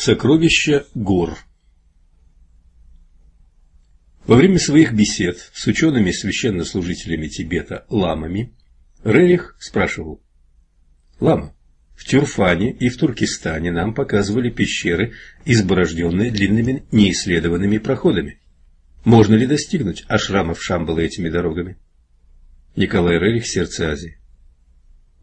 Сокровища гор Во время своих бесед с учеными священнослужителями Тибета ламами Рерих спрашивал «Лама, в Тюрфане и в Туркестане нам показывали пещеры, изборожденные длинными неисследованными проходами. Можно ли достигнуть ашрамов Шамбала этими дорогами?» Николай Рерих, Сердце Азии.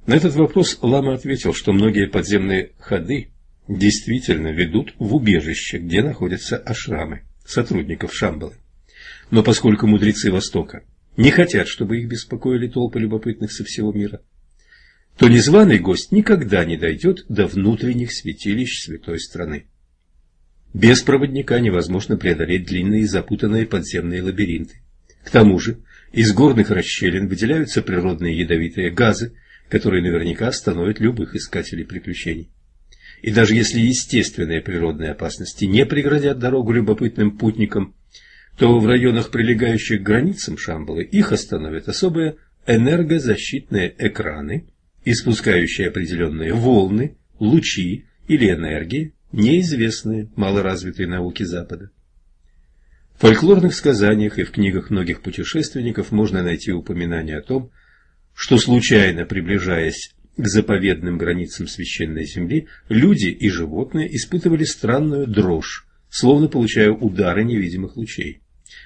На этот вопрос Лама ответил, что многие подземные ходы действительно ведут в убежище, где находятся ашрамы сотрудников Шамбалы. Но поскольку мудрецы Востока не хотят, чтобы их беспокоили толпы любопытных со всего мира, то незваный гость никогда не дойдет до внутренних святилищ святой страны. Без проводника невозможно преодолеть длинные запутанные подземные лабиринты. К тому же из горных расщелин выделяются природные ядовитые газы, которые наверняка остановят любых искателей приключений. И даже если естественные природные опасности не преградят дорогу любопытным путникам, то в районах, прилегающих к границам Шамбалы, их остановят особые энергозащитные экраны, испускающие определенные волны, лучи или энергии, неизвестные малоразвитой науке Запада. В фольклорных сказаниях и в книгах многих путешественников можно найти упоминание о том, что случайно приближаясь к заповедным границам священной земли, люди и животные испытывали странную дрожь, словно получая удары невидимых лучей.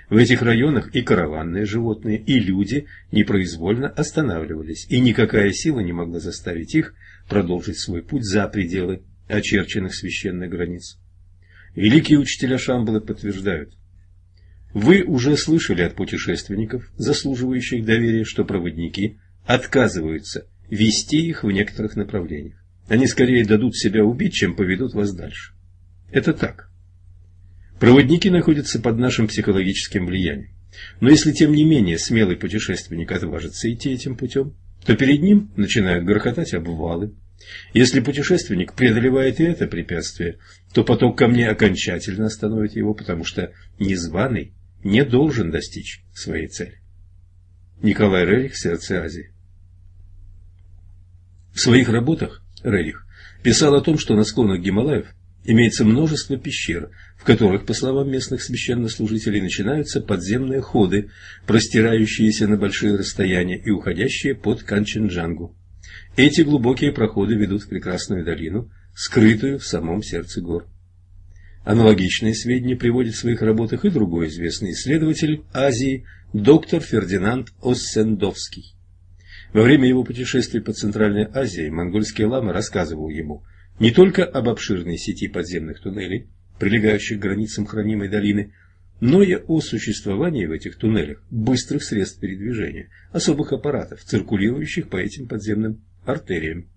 В этих районах и караванные животные, и люди непроизвольно останавливались, и никакая сила не могла заставить их продолжить свой путь за пределы очерченных священных границ. Великие учителя Шамбалы подтверждают, вы уже слышали от путешественников, заслуживающих доверия, что проводники отказываются вести их в некоторых направлениях. Они скорее дадут себя убить, чем поведут вас дальше. Это так. Проводники находятся под нашим психологическим влиянием. Но если тем не менее смелый путешественник отважится идти этим путем, то перед ним начинают грохотать обвалы. Если путешественник преодолевает и это препятствие, то поток камней окончательно остановит его, потому что незваный не должен достичь своей цели. Николай Рерих, Сердце Азии в своих работах Рерих писал о том, что на склонах Гималаев имеется множество пещер, в которых, по словам местных священнослужителей, начинаются подземные ходы, простирающиеся на большие расстояния и уходящие под Канченджангу. Эти глубокие проходы ведут в прекрасную долину, скрытую в самом сердце гор. Аналогичные сведения приводит в своих работах и другой известный исследователь Азии, доктор Фердинанд Оссендовский. Во время его путешествий по Центральной Азии монгольский лама рассказывал ему не только об обширной сети подземных туннелей, прилегающих к границам хранимой долины, но и о существовании в этих туннелях быстрых средств передвижения, особых аппаратов, циркулирующих по этим подземным артериям.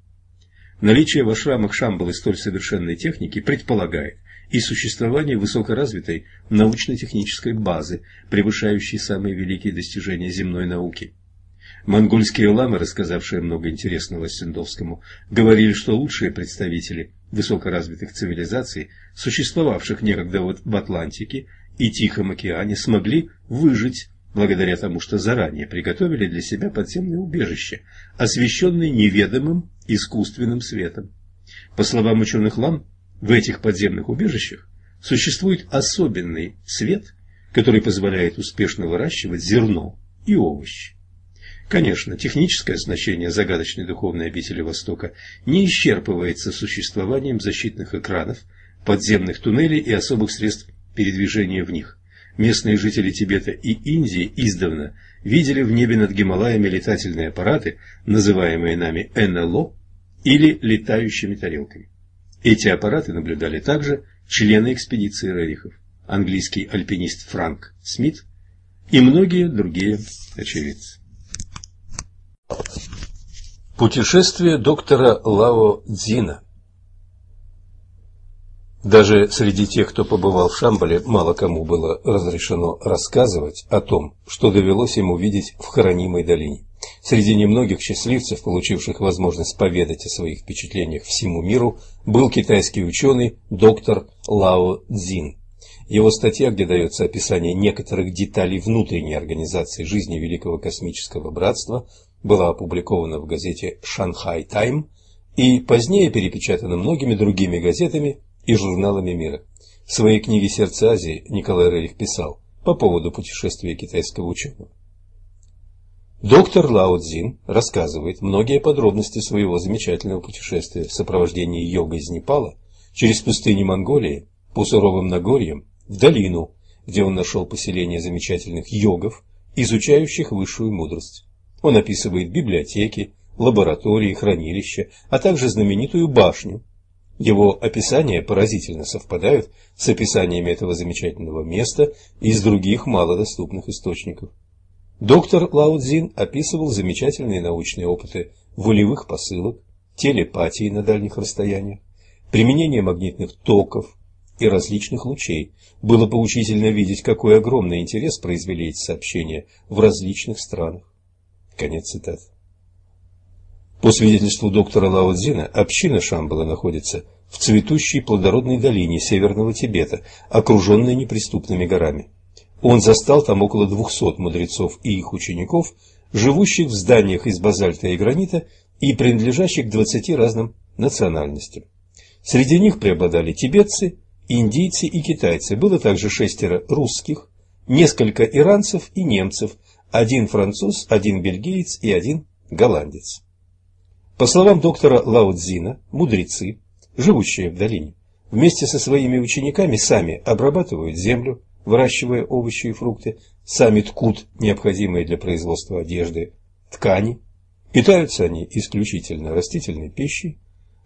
Наличие в ашрамах Шамбалы столь совершенной техники предполагает и существование высокоразвитой научно-технической базы, превышающей самые великие достижения земной науки. Монгольские ламы, рассказавшие много интересного Сендовскому, говорили, что лучшие представители высокоразвитых цивилизаций, существовавших некогда в Атлантике и Тихом океане, смогли выжить благодаря тому, что заранее приготовили для себя подземное убежище, освещенное неведомым искусственным светом. По словам ученых лам, в этих подземных убежищах существует особенный свет, который позволяет успешно выращивать зерно и овощи. Конечно, техническое значение загадочной духовной обители Востока не исчерпывается существованием защитных экранов, подземных туннелей и особых средств передвижения в них. Местные жители Тибета и Индии издавна видели в небе над Гималаями летательные аппараты, называемые нами НЛО или летающими тарелками. Эти аппараты наблюдали также члены экспедиции Рерихов, английский альпинист Франк Смит и многие другие очевидцы. Путешествие доктора Лао Цзина Даже среди тех, кто побывал в Шамбале, мало кому было разрешено рассказывать о том, что довелось ему видеть в хранимой долине. Среди немногих счастливцев, получивших возможность поведать о своих впечатлениях всему миру, был китайский ученый доктор Лао Цзин. Его статья, где дается описание некоторых деталей внутренней организации жизни Великого космического братства, была опубликована в газете «Шанхай Тайм» и позднее перепечатана многими другими газетами и журналами мира. В своей книге «Сердце Азии» Николай Рерих писал по поводу путешествия китайского ученого. Доктор Лао Цзин рассказывает многие подробности своего замечательного путешествия в сопровождении йога из Непала через пустыни Монголии по суровым Нагорьям в долину, где он нашел поселение замечательных йогов, изучающих высшую мудрость. Он описывает библиотеки, лаборатории, хранилища, а также знаменитую башню. Его описания поразительно совпадают с описаниями этого замечательного места из других малодоступных источников. Доктор Лаудзин описывал замечательные научные опыты волевых посылок, телепатии на дальних расстояниях, применения магнитных токов и различных лучей. Было поучительно видеть, какой огромный интерес произвели эти сообщения в различных странах. Конец цитаты. По свидетельству доктора Лаудзина, община Шамбала находится в цветущей плодородной долине северного Тибета, окруженной неприступными горами. Он застал там около двухсот мудрецов и их учеников, живущих в зданиях из базальта и гранита и принадлежащих к двадцати разным национальностям. Среди них преобладали тибетцы, индийцы и китайцы. Было также шестеро русских, несколько иранцев и немцев, один француз, один бельгиец и один голландец. По словам доктора Лаудзина, мудрецы, живущие в долине, вместе со своими учениками сами обрабатывают землю, выращивая овощи и фрукты, сами ткут необходимые для производства одежды ткани. Питаются они исключительно растительной пищей.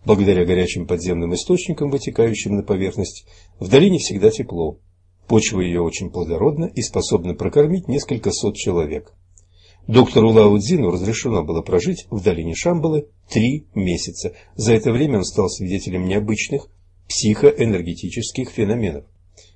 Благодаря горячим подземным источникам, вытекающим на поверхность, в долине всегда тепло. Почва ее очень плодородна и способна прокормить несколько сот человек. Доктору Лаудзину разрешено было прожить в долине Шамбалы три месяца. За это время он стал свидетелем необычных психоэнергетических феноменов.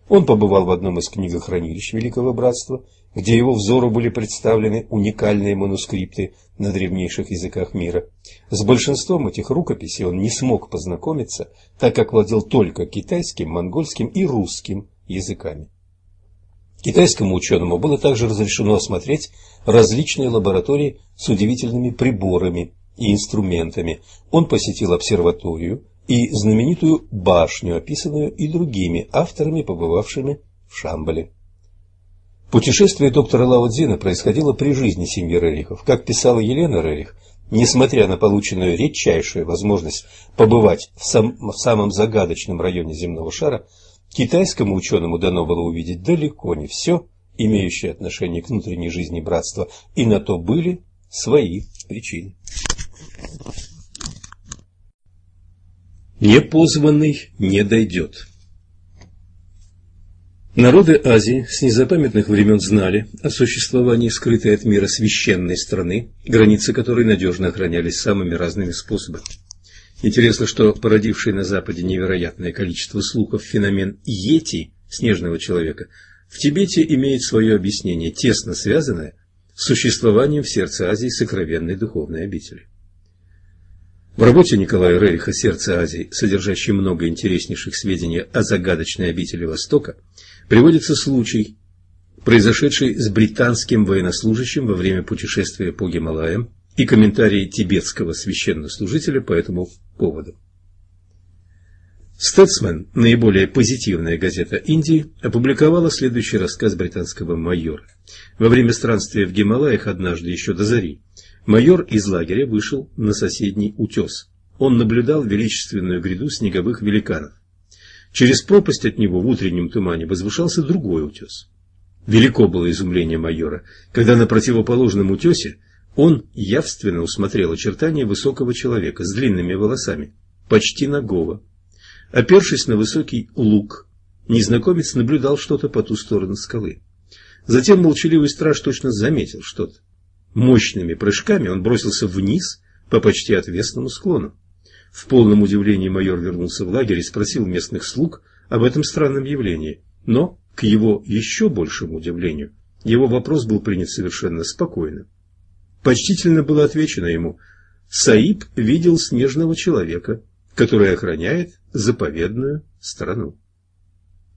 Он побывал в одном из книгохранилищ Великого Братства, где его взору были представлены уникальные манускрипты на древнейших языках мира. С большинством этих рукописей он не смог познакомиться, так как владел только китайским, монгольским и русским языками. Китайскому ученому было также разрешено осмотреть различные лаборатории с удивительными приборами и инструментами. Он посетил обсерваторию, и знаменитую башню, описанную и другими авторами, побывавшими в Шамбале. Путешествие доктора Лаудзина происходило при жизни семьи Рерихов. Как писала Елена Рерих, несмотря на полученную редчайшую возможность побывать в, сам, в самом загадочном районе земного шара, китайскому ученому дано было увидеть далеко не все, имеющее отношение к внутренней жизни братства, и на то были свои причины. Непозванный не дойдет. Народы Азии с незапамятных времен знали о существовании скрытой от мира священной страны, границы которой надежно охранялись самыми разными способами. Интересно, что породивший на Западе невероятное количество слухов феномен Йети, снежного человека, в Тибете имеет свое объяснение, тесно связанное с существованием в сердце Азии сокровенной духовной обители. В работе Николая Рериха «Сердце Азии», содержащей много интереснейших сведений о загадочной обители Востока, приводится случай, произошедший с британским военнослужащим во время путешествия по Гималаям и комментарии тибетского священнослужителя по этому поводу. Стэтсмен, наиболее позитивная газета Индии, опубликовала следующий рассказ британского майора. Во время странствия в Гималаях однажды еще до зари Майор из лагеря вышел на соседний утес. Он наблюдал величественную гряду снеговых великанов. Через пропасть от него в утреннем тумане возвышался другой утес. Велико было изумление майора, когда на противоположном утесе он явственно усмотрел очертания высокого человека с длинными волосами, почти нагого. Опершись на высокий луг, незнакомец наблюдал что-то по ту сторону скалы. Затем молчаливый страж точно заметил что-то. Мощными прыжками он бросился вниз по почти отвесному склону. В полном удивлении майор вернулся в лагерь и спросил местных слуг об этом странном явлении. Но, к его еще большему удивлению, его вопрос был принят совершенно спокойно. Почтительно было отвечено ему, Саиб видел снежного человека, который охраняет заповедную страну.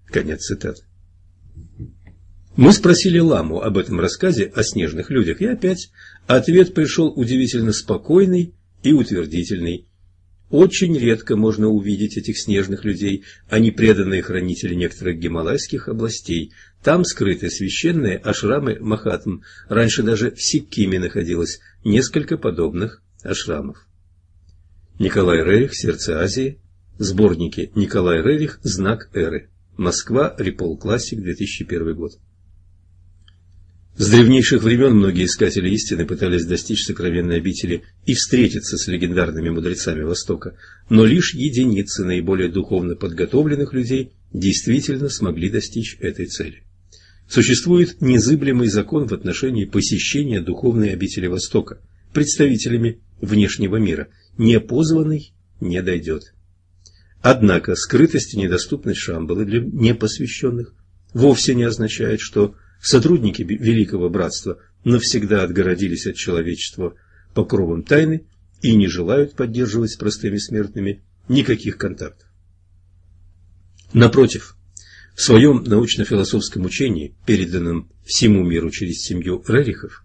Конец цитаты. Мы спросили Ламу об этом рассказе о снежных людях, и опять ответ пришел удивительно спокойный и утвердительный. Очень редко можно увидеть этих снежных людей, они преданные хранители некоторых гималайских областей. Там скрыты священные ашрамы Махатм. Раньше даже в Сиккиме находилось несколько подобных ашрамов. Николай Рерих «Сердце Азии», сборники Николай Рерих «Знак эры», Москва, Репол Классик, 2001 год. С древнейших времен многие искатели истины пытались достичь сокровенной обители и встретиться с легендарными мудрецами Востока, но лишь единицы наиболее духовно подготовленных людей действительно смогли достичь этой цели. Существует незыблемый закон в отношении посещения духовной обители Востока представителями внешнего мира. Непозванный не дойдет. Однако скрытость и недоступность Шамбалы для непосвященных вовсе не означает, что Сотрудники Великого Братства навсегда отгородились от человечества покровом тайны и не желают поддерживать с простыми смертными никаких контактов. Напротив, в своем научно-философском учении, переданном всему миру через семью Рерихов,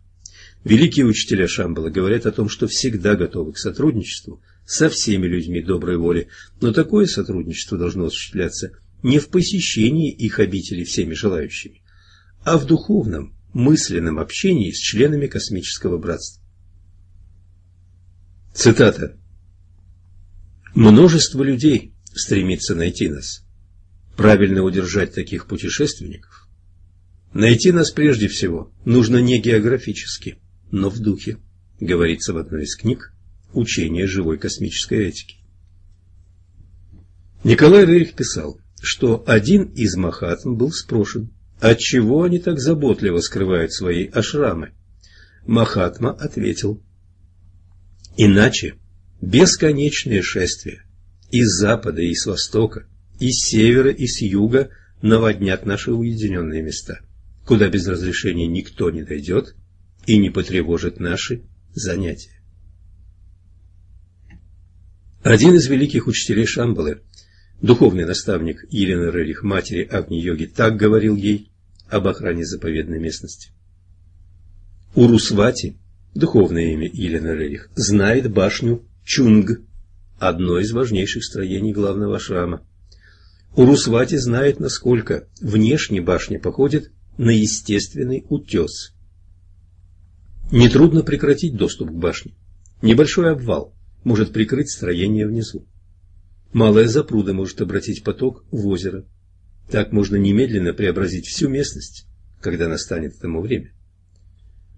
великие учителя Шамбала говорят о том, что всегда готовы к сотрудничеству со всеми людьми доброй воли, но такое сотрудничество должно осуществляться не в посещении их обители всеми желающими, а в духовном, мысленном общении с членами космического братства. Цитата. «Множество людей стремится найти нас. Правильно удержать таких путешественников. Найти нас прежде всего нужно не географически, но в духе», говорится в одной из книг «Учение живой космической этики». Николай Рерих писал, что один из Махатм был спрошен, Отчего они так заботливо скрывают свои ашрамы? Махатма ответил. Иначе бесконечные шествия из запада и с востока, из севера и с юга наводнят наши уединенные места, куда без разрешения никто не дойдет и не потревожит наши занятия. Один из великих учителей Шамбалы Духовный наставник Елены Рерих, матери Агни-йоги, так говорил ей об охране заповедной местности. Урусвати, духовное имя Елены Рерих, знает башню Чунг, одно из важнейших строений главного шрама. Урусвати знает, насколько внешне башня походит на естественный утес. Нетрудно прекратить доступ к башне. Небольшой обвал может прикрыть строение внизу. Малая запруда может обратить поток в озеро. Так можно немедленно преобразить всю местность, когда настанет этому время.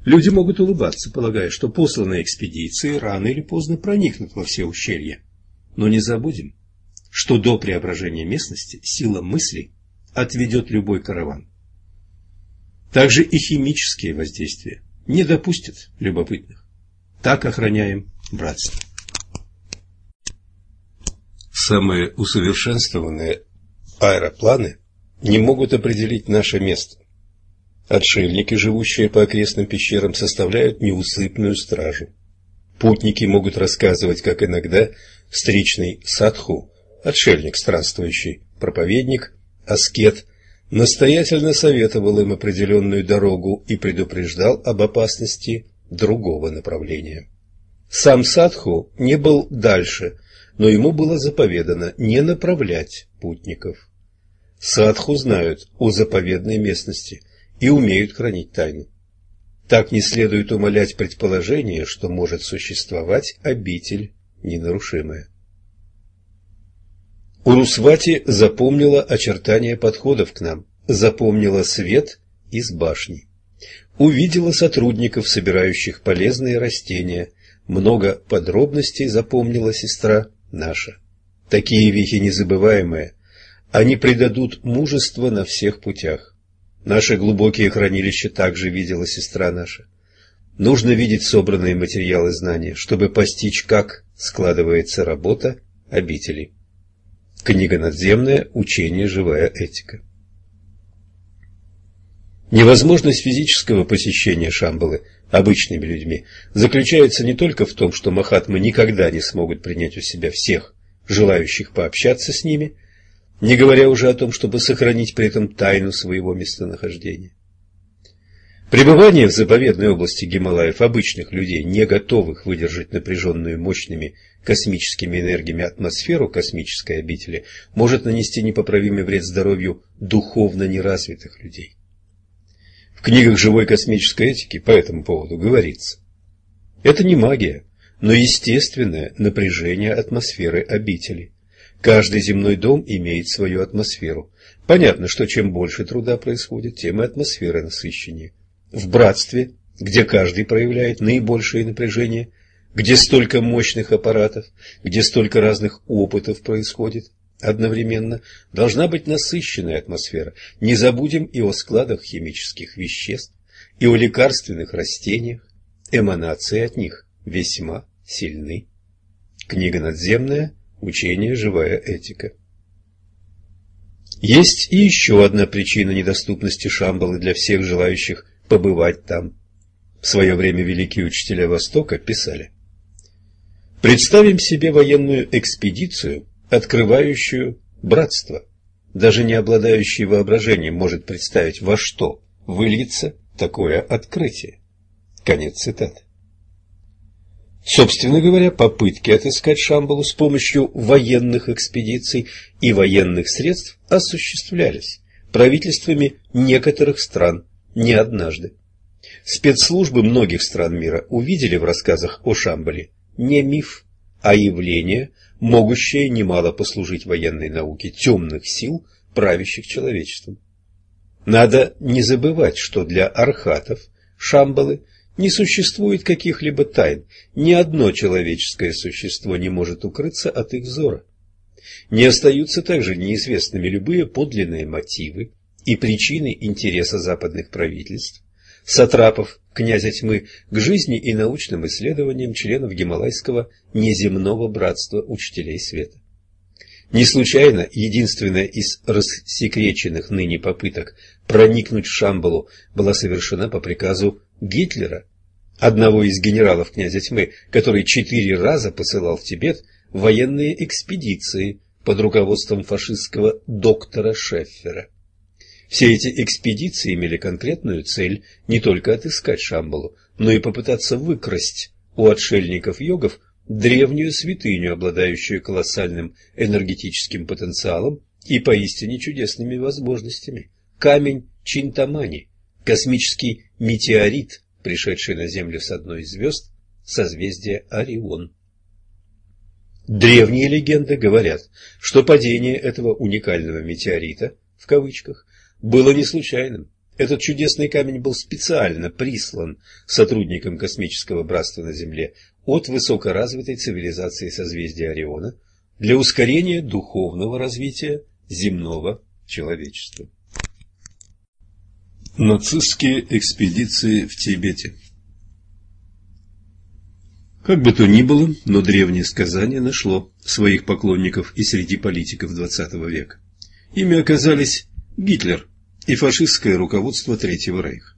Люди могут улыбаться, полагая, что посланные экспедиции рано или поздно проникнут во все ущелья. Но не забудем, что до преображения местности сила мысли отведет любой караван. Также и химические воздействия не допустят любопытных. Так охраняем братство. Самые усовершенствованные аэропланы не могут определить наше место. Отшельники, живущие по окрестным пещерам, составляют неусыпную стражу. Путники могут рассказывать, как иногда встречный садху, отшельник странствующий, проповедник, аскет, настоятельно советовал им определенную дорогу и предупреждал об опасности другого направления. Сам садху не был дальше – но ему было заповедано не направлять путников. Садху знают о заповедной местности и умеют хранить тайну. Так не следует умалять предположение, что может существовать обитель ненарушимая. Урусвати запомнила очертания подходов к нам, запомнила свет из башни. Увидела сотрудников, собирающих полезные растения. Много подробностей запомнила сестра наша. Такие вехи незабываемые. Они придадут мужество на всех путях. Наши глубокие хранилища также видела сестра наша. Нужно видеть собранные материалы знания, чтобы постичь, как складывается работа обители. Книга надземная, учение «Живая этика». Невозможность физического посещения Шамбалы обычными людьми заключается не только в том, что махатмы никогда не смогут принять у себя всех, желающих пообщаться с ними, не говоря уже о том, чтобы сохранить при этом тайну своего местонахождения. Пребывание в заповедной области Гималаев обычных людей, не готовых выдержать напряженную мощными космическими энергиями атмосферу космической обители может нанести непоправимый вред здоровью духовно неразвитых людей. В книгах живой космической этики по этому поводу говорится. Это не магия, но естественное напряжение атмосферы обители. Каждый земной дом имеет свою атмосферу. Понятно, что чем больше труда происходит, тем и атмосфера насыщеннее. В братстве, где каждый проявляет наибольшее напряжение, где столько мощных аппаратов, где столько разных опытов происходит одновременно, должна быть насыщенная атмосфера. Не забудем и о складах химических веществ, и о лекарственных растениях. Эманации от них весьма сильны. Книга надземная, учение «Живая этика». Есть и еще одна причина недоступности Шамбалы для всех желающих побывать там. В свое время великие учителя Востока писали. Представим себе военную экспедицию, открывающую братство. Даже не обладающий воображением может представить, во что выльется такое открытие. Конец цитаты. Собственно говоря, попытки отыскать Шамбалу с помощью военных экспедиций и военных средств осуществлялись правительствами некоторых стран не однажды. Спецслужбы многих стран мира увидели в рассказах о Шамбале не миф, а явление, могущее немало послужить военной науке темных сил, правящих человечеством. Надо не забывать, что для архатов Шамбалы не существует каких-либо тайн, ни одно человеческое существо не может укрыться от их взора. Не остаются также неизвестными любые подлинные мотивы и причины интереса западных правительств, сатрапов, князя тьмы, к жизни и научным исследованиям членов Гималайского неземного братства учителей света. Не случайно единственная из рассекреченных ныне попыток проникнуть в Шамбалу была совершена по приказу Гитлера, одного из генералов князя тьмы, который четыре раза посылал в Тибет военные экспедиции под руководством фашистского доктора Шеффера. Все эти экспедиции имели конкретную цель не только отыскать Шамбалу, но и попытаться выкрасть у отшельников-йогов древнюю святыню, обладающую колоссальным энергетическим потенциалом и поистине чудесными возможностями – камень Чинтамани, космический метеорит, пришедший на Землю с одной из звезд созвездия Орион. Древние легенды говорят, что падение этого уникального метеорита, в кавычках, было не случайным. Этот чудесный камень был специально прислан сотрудникам космического братства на Земле от высокоразвитой цивилизации созвездия Ориона для ускорения духовного развития земного человечества. Нацистские экспедиции в Тибете Как бы то ни было, но древнее сказание нашло своих поклонников и среди политиков XX века. Ими оказались Гитлер и фашистское руководство Третьего Рейха.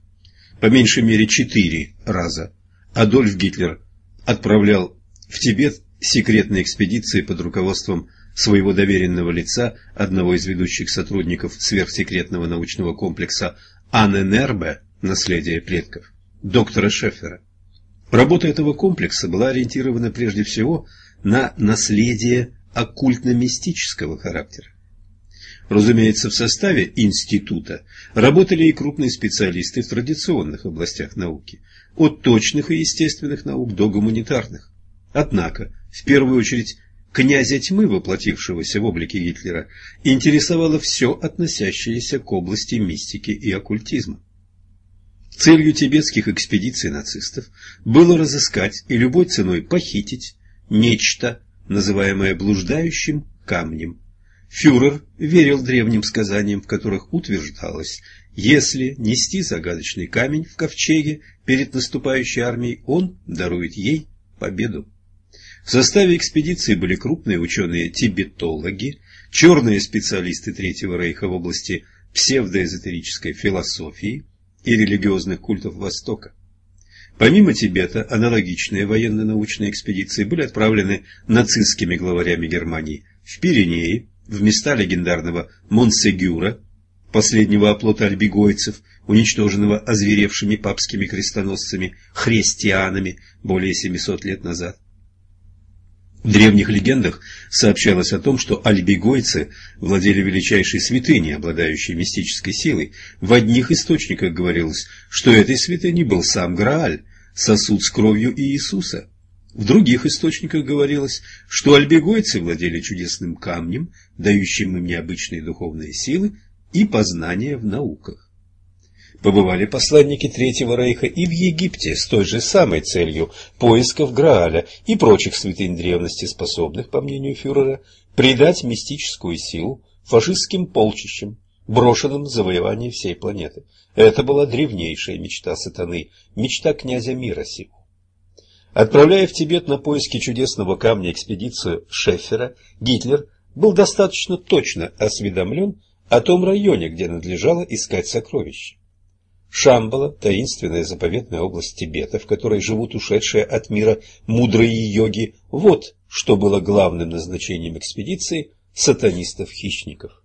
По меньшей мере четыре раза Адольф Гитлер отправлял в Тибет секретные экспедиции под руководством своего доверенного лица, одного из ведущих сотрудников сверхсекретного научного комплекса Анненербе «Наследие предков» доктора Шеффера. Работа этого комплекса была ориентирована прежде всего на наследие оккультно-мистического характера. Разумеется, в составе института работали и крупные специалисты в традиционных областях науки, от точных и естественных наук до гуманитарных. Однако, в первую очередь, князя тьмы, воплотившегося в облике Гитлера, интересовало все, относящееся к области мистики и оккультизма. Целью тибетских экспедиций нацистов было разыскать и любой ценой похитить нечто, называемое блуждающим камнем. Фюрер верил древним сказаниям, в которых утверждалось, если нести загадочный камень в ковчеге перед наступающей армией, он дарует ей победу. В составе экспедиции были крупные ученые-тибетологи, черные специалисты Третьего Рейха в области псевдоэзотерической философии и религиозных культов Востока. Помимо Тибета, аналогичные военно-научные экспедиции были отправлены нацистскими главарями Германии в Пиренеи, в места легендарного Монсегюра, последнего оплота альбигойцев, уничтоженного озверевшими папскими крестоносцами, христианами более 700 лет назад, В древних легендах сообщалось о том, что альбегойцы владели величайшей святыней, обладающей мистической силой. В одних источниках говорилось, что этой святыней был сам Грааль, сосуд с кровью Иисуса. В других источниках говорилось, что альбегойцы владели чудесным камнем, дающим им необычные духовные силы и познания в науках. Побывали посланники Третьего Рейха и в Египте с той же самой целью поисков Грааля и прочих святынь древности, способных, по мнению фюрера, придать мистическую силу фашистским полчищам, брошенным завоевание всей планеты. Это была древнейшая мечта сатаны, мечта князя мира сего. Отправляя в Тибет на поиски чудесного камня экспедицию Шеффера, Гитлер был достаточно точно осведомлен о том районе, где надлежало искать сокровища. Шамбала – таинственная заповедная область Тибета, в которой живут ушедшие от мира мудрые йоги. Вот что было главным назначением экспедиции сатанистов-хищников.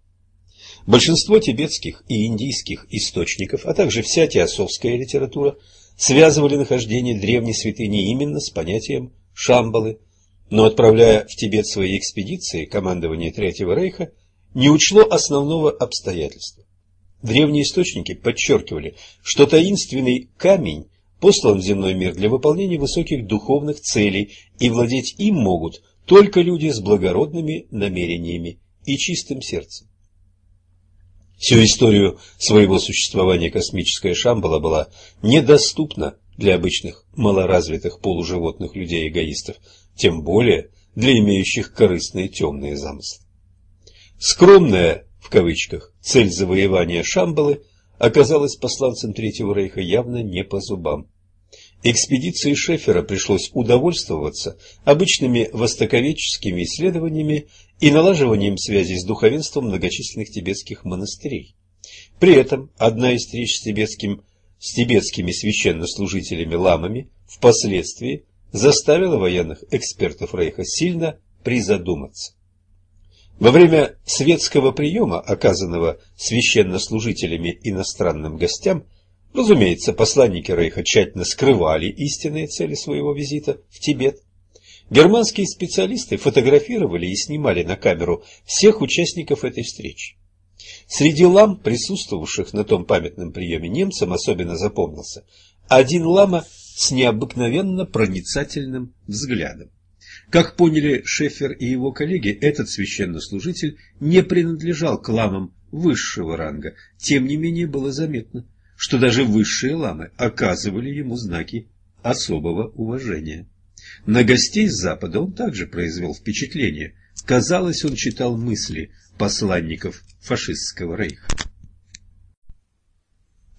Большинство тибетских и индийских источников, а также вся теософская литература связывали нахождение древней святыни именно с понятием Шамбалы, но отправляя в Тибет свои экспедиции, командование Третьего Рейха не учло основного обстоятельства. Древние источники подчеркивали, что таинственный камень послан в земной мир для выполнения высоких духовных целей, и владеть им могут только люди с благородными намерениями и чистым сердцем. Всю историю своего существования космическая Шамбала была недоступна для обычных малоразвитых полуживотных людей-эгоистов, тем более для имеющих корыстные темные замыслы. Скромная в кавычках, цель завоевания Шамбалы оказалась посланцем Третьего Рейха явно не по зубам. Экспедиции Шефера пришлось удовольствоваться обычными востоковедческими исследованиями и налаживанием связей с духовенством многочисленных тибетских монастырей. При этом одна из встреч с, тибетским, с тибетскими священнослужителями-ламами впоследствии заставила военных экспертов Рейха сильно призадуматься. Во время светского приема, оказанного священнослужителями иностранным гостям, разумеется, посланники Рейха тщательно скрывали истинные цели своего визита в Тибет. Германские специалисты фотографировали и снимали на камеру всех участников этой встречи. Среди лам, присутствовавших на том памятном приеме, немцам особенно запомнился один лама с необыкновенно проницательным взглядом. Как поняли Шефер и его коллеги, этот священнослужитель не принадлежал к ламам высшего ранга. Тем не менее было заметно, что даже высшие ламы оказывали ему знаки особого уважения. На гостей с Запада он также произвел впечатление. Казалось, он читал мысли посланников фашистского рейха.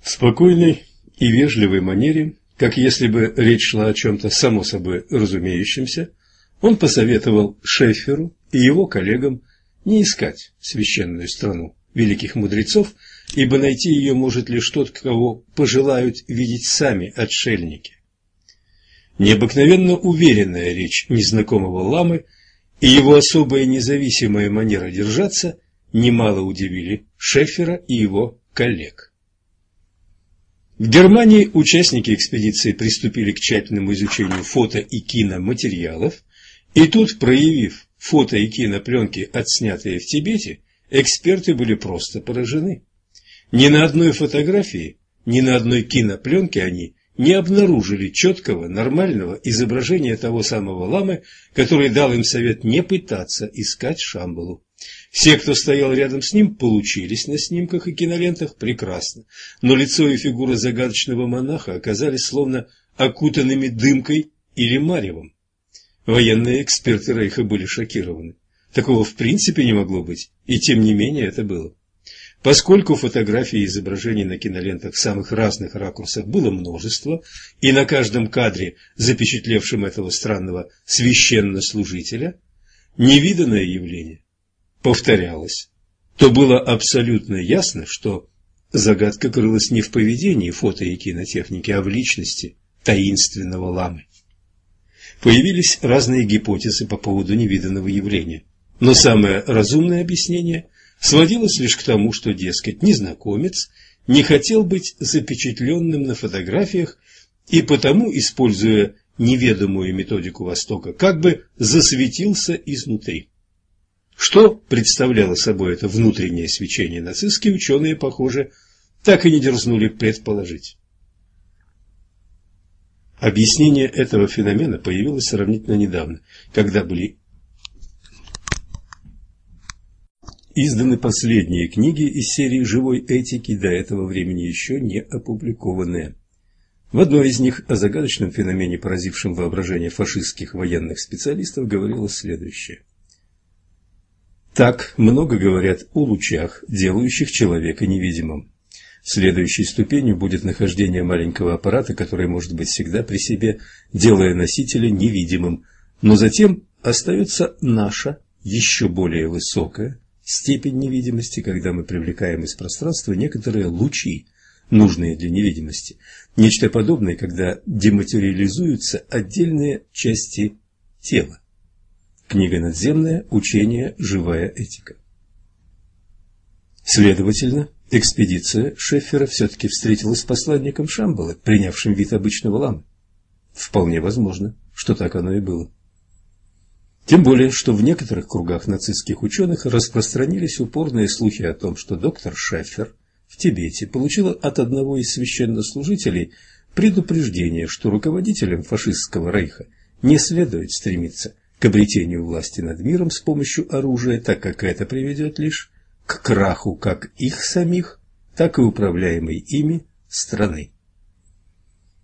В спокойной и вежливой манере, как если бы речь шла о чем-то само собой разумеющемся, он посоветовал Шеферу и его коллегам не искать священную страну великих мудрецов, ибо найти ее может лишь тот, кого пожелают видеть сами отшельники. Необыкновенно уверенная речь незнакомого ламы и его особая независимая манера держаться немало удивили Шефера и его коллег. В Германии участники экспедиции приступили к тщательному изучению фото и киноматериалов, и тут, проявив фото и кинопленки, отснятые в Тибете, эксперты были просто поражены. Ни на одной фотографии, ни на одной кинопленке они не обнаружили четкого, нормального изображения того самого ламы, который дал им совет не пытаться искать Шамбалу. Все, кто стоял рядом с ним, получились на снимках и кинолентах прекрасно, но лицо и фигура загадочного монаха оказались словно окутанными дымкой или маревом. Военные эксперты Рейха были шокированы. Такого в принципе не могло быть, и тем не менее это было. Поскольку фотографий и изображений на кинолентах самых разных ракурсах было множество, и на каждом кадре, запечатлевшем этого странного священнослужителя, невиданное явление повторялось, то было абсолютно ясно, что загадка крылась не в поведении фото- и кинотехники, а в личности таинственного ламы. Появились разные гипотезы по поводу невиданного явления, но самое разумное объяснение сводилось лишь к тому, что, дескать, незнакомец не хотел быть запечатленным на фотографиях и потому, используя неведомую методику Востока, как бы засветился изнутри. Что представляло собой это внутреннее свечение нацистские ученые, похоже, так и не дерзнули предположить. Объяснение этого феномена появилось сравнительно недавно, когда были изданы последние книги из серии «Живой этики», до этого времени еще не опубликованные. В одной из них о загадочном феномене, поразившем воображение фашистских военных специалистов, говорилось следующее. Так много говорят о лучах, делающих человека невидимым. Следующей ступенью будет нахождение маленького аппарата, который может быть всегда при себе, делая носителя невидимым, но затем остается наша, еще более высокая, степень невидимости, когда мы привлекаем из пространства некоторые лучи, нужные для невидимости. Нечто подобное, когда дематериализуются отдельные части тела. Книга надземная, учение, живая этика. Следовательно, экспедиция Шеффера все-таки встретилась с посланником Шамбала, принявшим вид обычного ламы. Вполне возможно, что так оно и было. Тем более, что в некоторых кругах нацистских ученых распространились упорные слухи о том, что доктор Шеффер в Тибете получил от одного из священнослужителей предупреждение, что руководителям фашистского рейха не следует стремиться к обретению власти над миром с помощью оружия, так как это приведет лишь к краху как их самих, так и управляемой ими страны.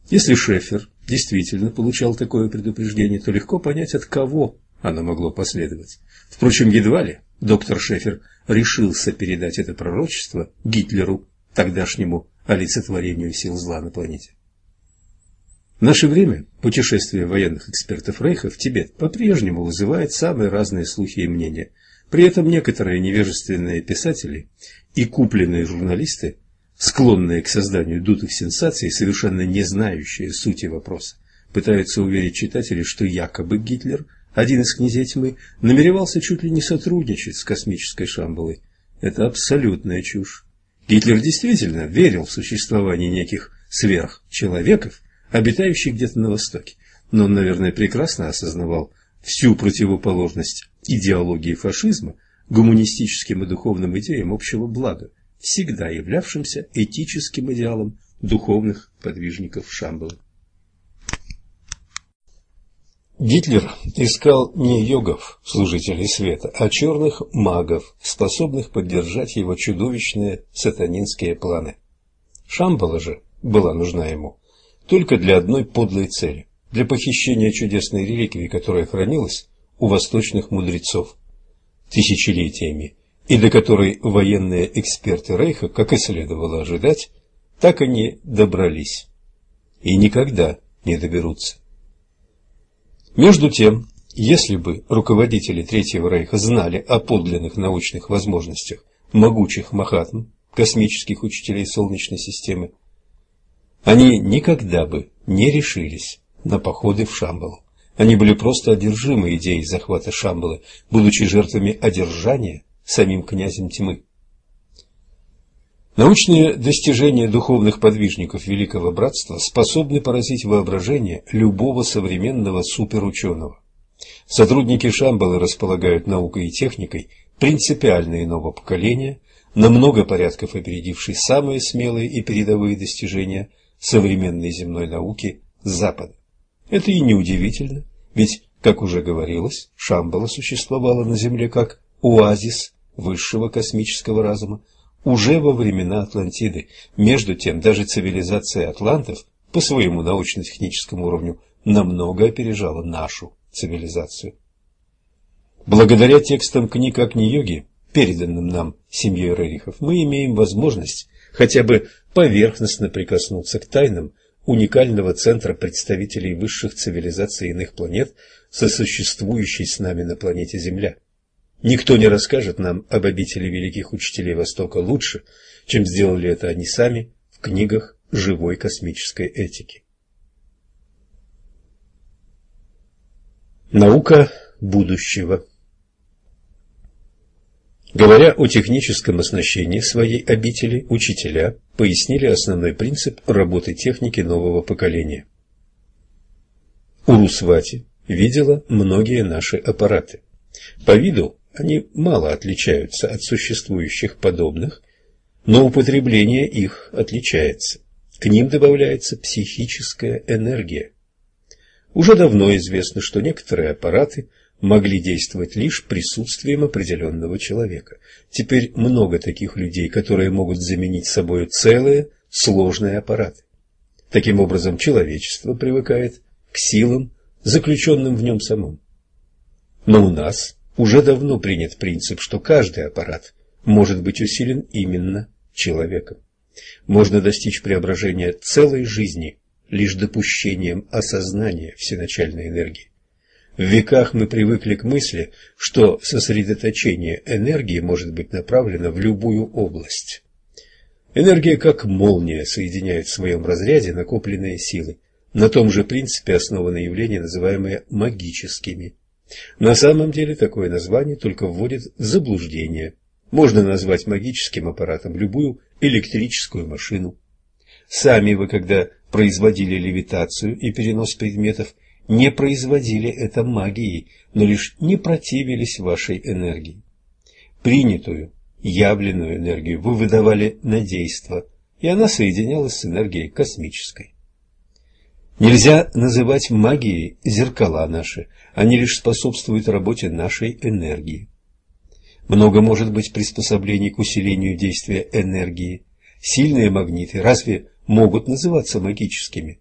Если Шефер действительно получал такое предупреждение, то легко понять, от кого оно могло последовать. Впрочем, едва ли доктор Шефер решился передать это пророчество Гитлеру, тогдашнему олицетворению сил зла на планете. В наше время путешествие военных экспертов Рейха в Тибет по-прежнему вызывает самые разные слухи и мнения. При этом некоторые невежественные писатели и купленные журналисты, склонные к созданию дутых сенсаций, совершенно не знающие сути вопроса, пытаются уверить читателей, что якобы Гитлер один из князей тьмы, намеревался чуть ли не сотрудничать с космической Шамбалой. Это абсолютная чушь. Гитлер действительно верил в существование неких сверхчеловеков, обитающих где-то на Востоке, но он, наверное, прекрасно осознавал всю противоположность идеологии фашизма гуманистическим и духовным идеям общего блага, всегда являвшимся этическим идеалом духовных подвижников Шамбалы. Гитлер искал не йогов, служителей света, а черных магов, способных поддержать его чудовищные сатанинские планы. Шамбала же была нужна ему только для одной подлой цели – для похищения чудесной реликвии, которая хранилась у восточных мудрецов тысячелетиями, и до которой военные эксперты Рейха, как и следовало ожидать, так и не добрались. И никогда не доберутся. Между тем, если бы руководители Третьего Рейха знали о подлинных научных возможностях могучих Махатм, космических учителей Солнечной системы, они никогда бы не решились на походы в Шамбалу. Они были просто одержимы идеей захвата Шамбалы, будучи жертвами одержания самим князем тьмы. Научные достижения духовных подвижников Великого Братства способны поразить воображение любого современного суперученого. Сотрудники Шамбалы располагают наукой и техникой принципиально иного поколения, на много порядков опередившей самые смелые и передовые достижения современной земной науки Запада. Это и неудивительно, ведь, как уже говорилось, Шамбала существовала на Земле как оазис высшего космического разума, уже во времена Атлантиды. Между тем, даже цивилизация атлантов по своему научно-техническому уровню намного опережала нашу цивилизацию. Благодаря текстам книг Агни-йоги, переданным нам семьей Рерихов, мы имеем возможность хотя бы поверхностно прикоснуться к тайнам уникального центра представителей высших цивилизаций иных планет, сосуществующей с нами на планете Земля. Никто не расскажет нам об обители великих учителей Востока лучше, чем сделали это они сами в книгах живой космической этики. Наука будущего Говоря о техническом оснащении своей обители, учителя пояснили основной принцип работы техники нового поколения. Урусвати видела многие наши аппараты. По виду они мало отличаются от существующих подобных, но употребление их отличается. К ним добавляется психическая энергия. Уже давно известно, что некоторые аппараты могли действовать лишь присутствием определенного человека. Теперь много таких людей, которые могут заменить собой целые сложные аппараты. Таким образом, человечество привыкает к силам, заключенным в нем самом. Но у нас уже давно принят принцип, что каждый аппарат может быть усилен именно человеком. Можно достичь преображения целой жизни лишь допущением осознания всеначальной энергии. В веках мы привыкли к мысли, что сосредоточение энергии может быть направлено в любую область. Энергия, как молния, соединяет в своем разряде накопленные силы. На том же принципе основаны явления, называемые магическими. На самом деле такое название только вводит в заблуждение. Можно назвать магическим аппаратом любую электрическую машину. Сами вы, когда производили левитацию и перенос предметов, не производили это магией, но лишь не противились вашей энергии. Принятую, явленную энергию вы выдавали на действо, и она соединялась с энергией космической. Нельзя называть магией зеркала наши, они лишь способствуют работе нашей энергии. Много может быть приспособлений к усилению действия энергии. Сильные магниты разве могут называться магическими?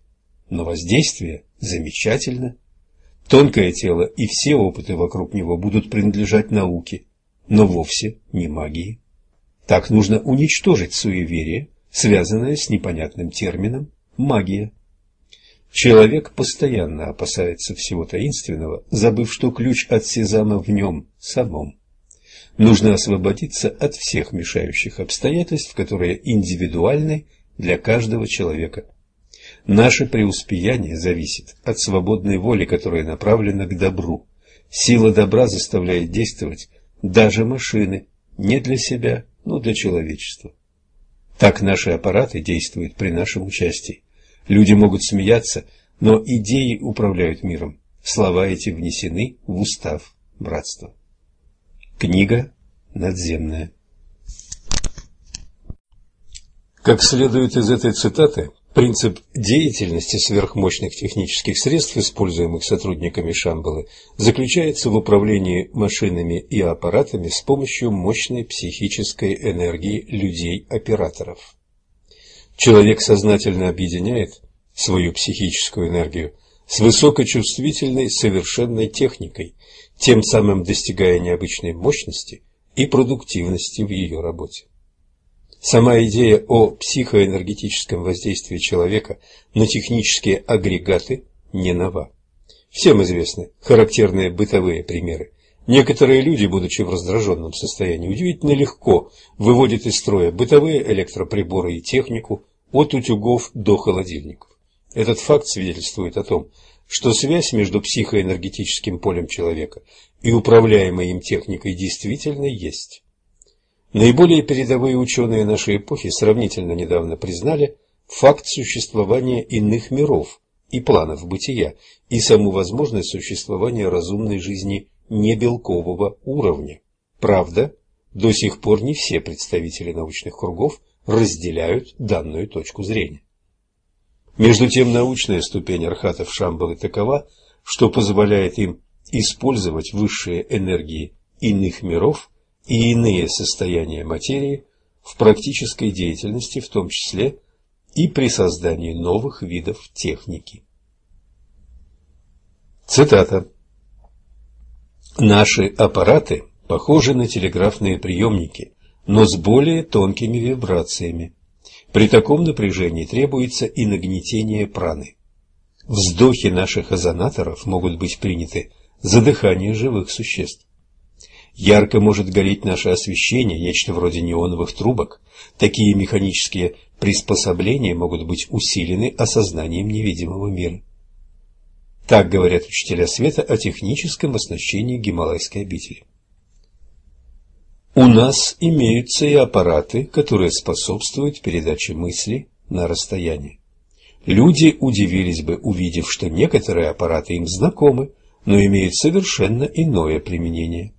Но воздействие замечательно. Тонкое тело и все опыты вокруг него будут принадлежать науке, но вовсе не магии. Так нужно уничтожить суеверие, связанное с непонятным термином «магия». Человек постоянно опасается всего таинственного, забыв, что ключ от Сезама в нем самом. Нужно освободиться от всех мешающих обстоятельств, которые индивидуальны для каждого человека. Наше преуспеяние зависит от свободной воли, которая направлена к добру. Сила добра заставляет действовать даже машины, не для себя, но для человечества. Так наши аппараты действуют при нашем участии. Люди могут смеяться, но идеи управляют миром. Слова эти внесены в устав братства. Книга надземная. Как следует из этой цитаты, принцип деятельности сверхмощных технических средств, используемых сотрудниками Шамбалы, заключается в управлении машинами и аппаратами с помощью мощной психической энергии людей-операторов. Человек сознательно объединяет свою психическую энергию с высокочувствительной совершенной техникой, тем самым достигая необычной мощности и продуктивности в ее работе. Сама идея о психоэнергетическом воздействии человека на технические агрегаты не нова. Всем известны характерные бытовые примеры. Некоторые люди, будучи в раздраженном состоянии, удивительно легко выводят из строя бытовые электроприборы и технику от утюгов до холодильников. Этот факт свидетельствует о том, что связь между психоэнергетическим полем человека и управляемой им техникой действительно есть. Наиболее передовые ученые нашей эпохи сравнительно недавно признали факт существования иных миров и планов бытия и саму возможность существования разумной жизни небелкового уровня. Правда, до сих пор не все представители научных кругов разделяют данную точку зрения. Между тем, научная ступень архатов Шамбалы такова, что позволяет им использовать высшие энергии иных миров и иные состояния материи в практической деятельности, в том числе и при создании новых видов техники. Цитата. Наши аппараты похожи на телеграфные приемники, но с более тонкими вибрациями. При таком напряжении требуется и нагнетение праны. Вздохи наших озонаторов могут быть приняты за дыхание живых существ. Ярко может гореть наше освещение, нечто вроде неоновых трубок. Такие механические приспособления могут быть усилены осознанием невидимого мира. Так говорят учителя света о техническом оснащении гималайской обители. У нас имеются и аппараты, которые способствуют передаче мысли на расстоянии. люди удивились бы, увидев, что некоторые аппараты им знакомы, но имеют совершенно иное применение.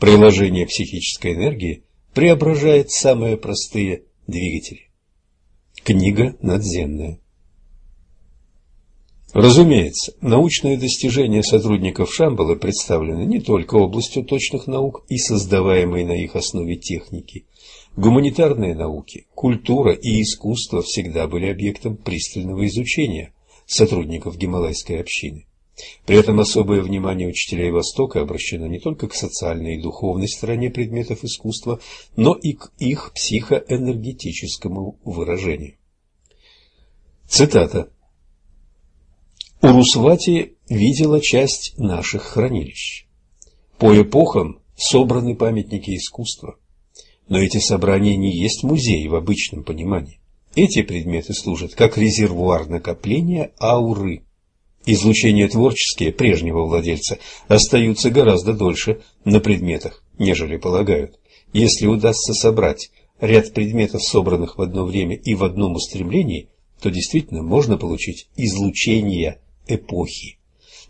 Приложение психической энергии преображает самые простые двигатели. Книга надземная. Разумеется, научные достижения сотрудников Шамбалы представлены не только областью точных наук и создаваемой на их основе техники. Гуманитарные науки, культура и искусство всегда были объектом пристального изучения сотрудников Гималайской общины. При этом особое внимание учителей Востока обращено не только к социальной и духовной стороне предметов искусства, но и к их психоэнергетическому выражению. Цитата. Урусвати видела часть наших хранилищ. По эпохам собраны памятники искусства. Но эти собрания не есть музей в обычном понимании. Эти предметы служат как резервуар накопления ауры. Излучения творческие прежнего владельца остаются гораздо дольше на предметах, нежели полагают. Если удастся собрать ряд предметов, собранных в одно время и в одном устремлении, то действительно можно получить излучение эпохи.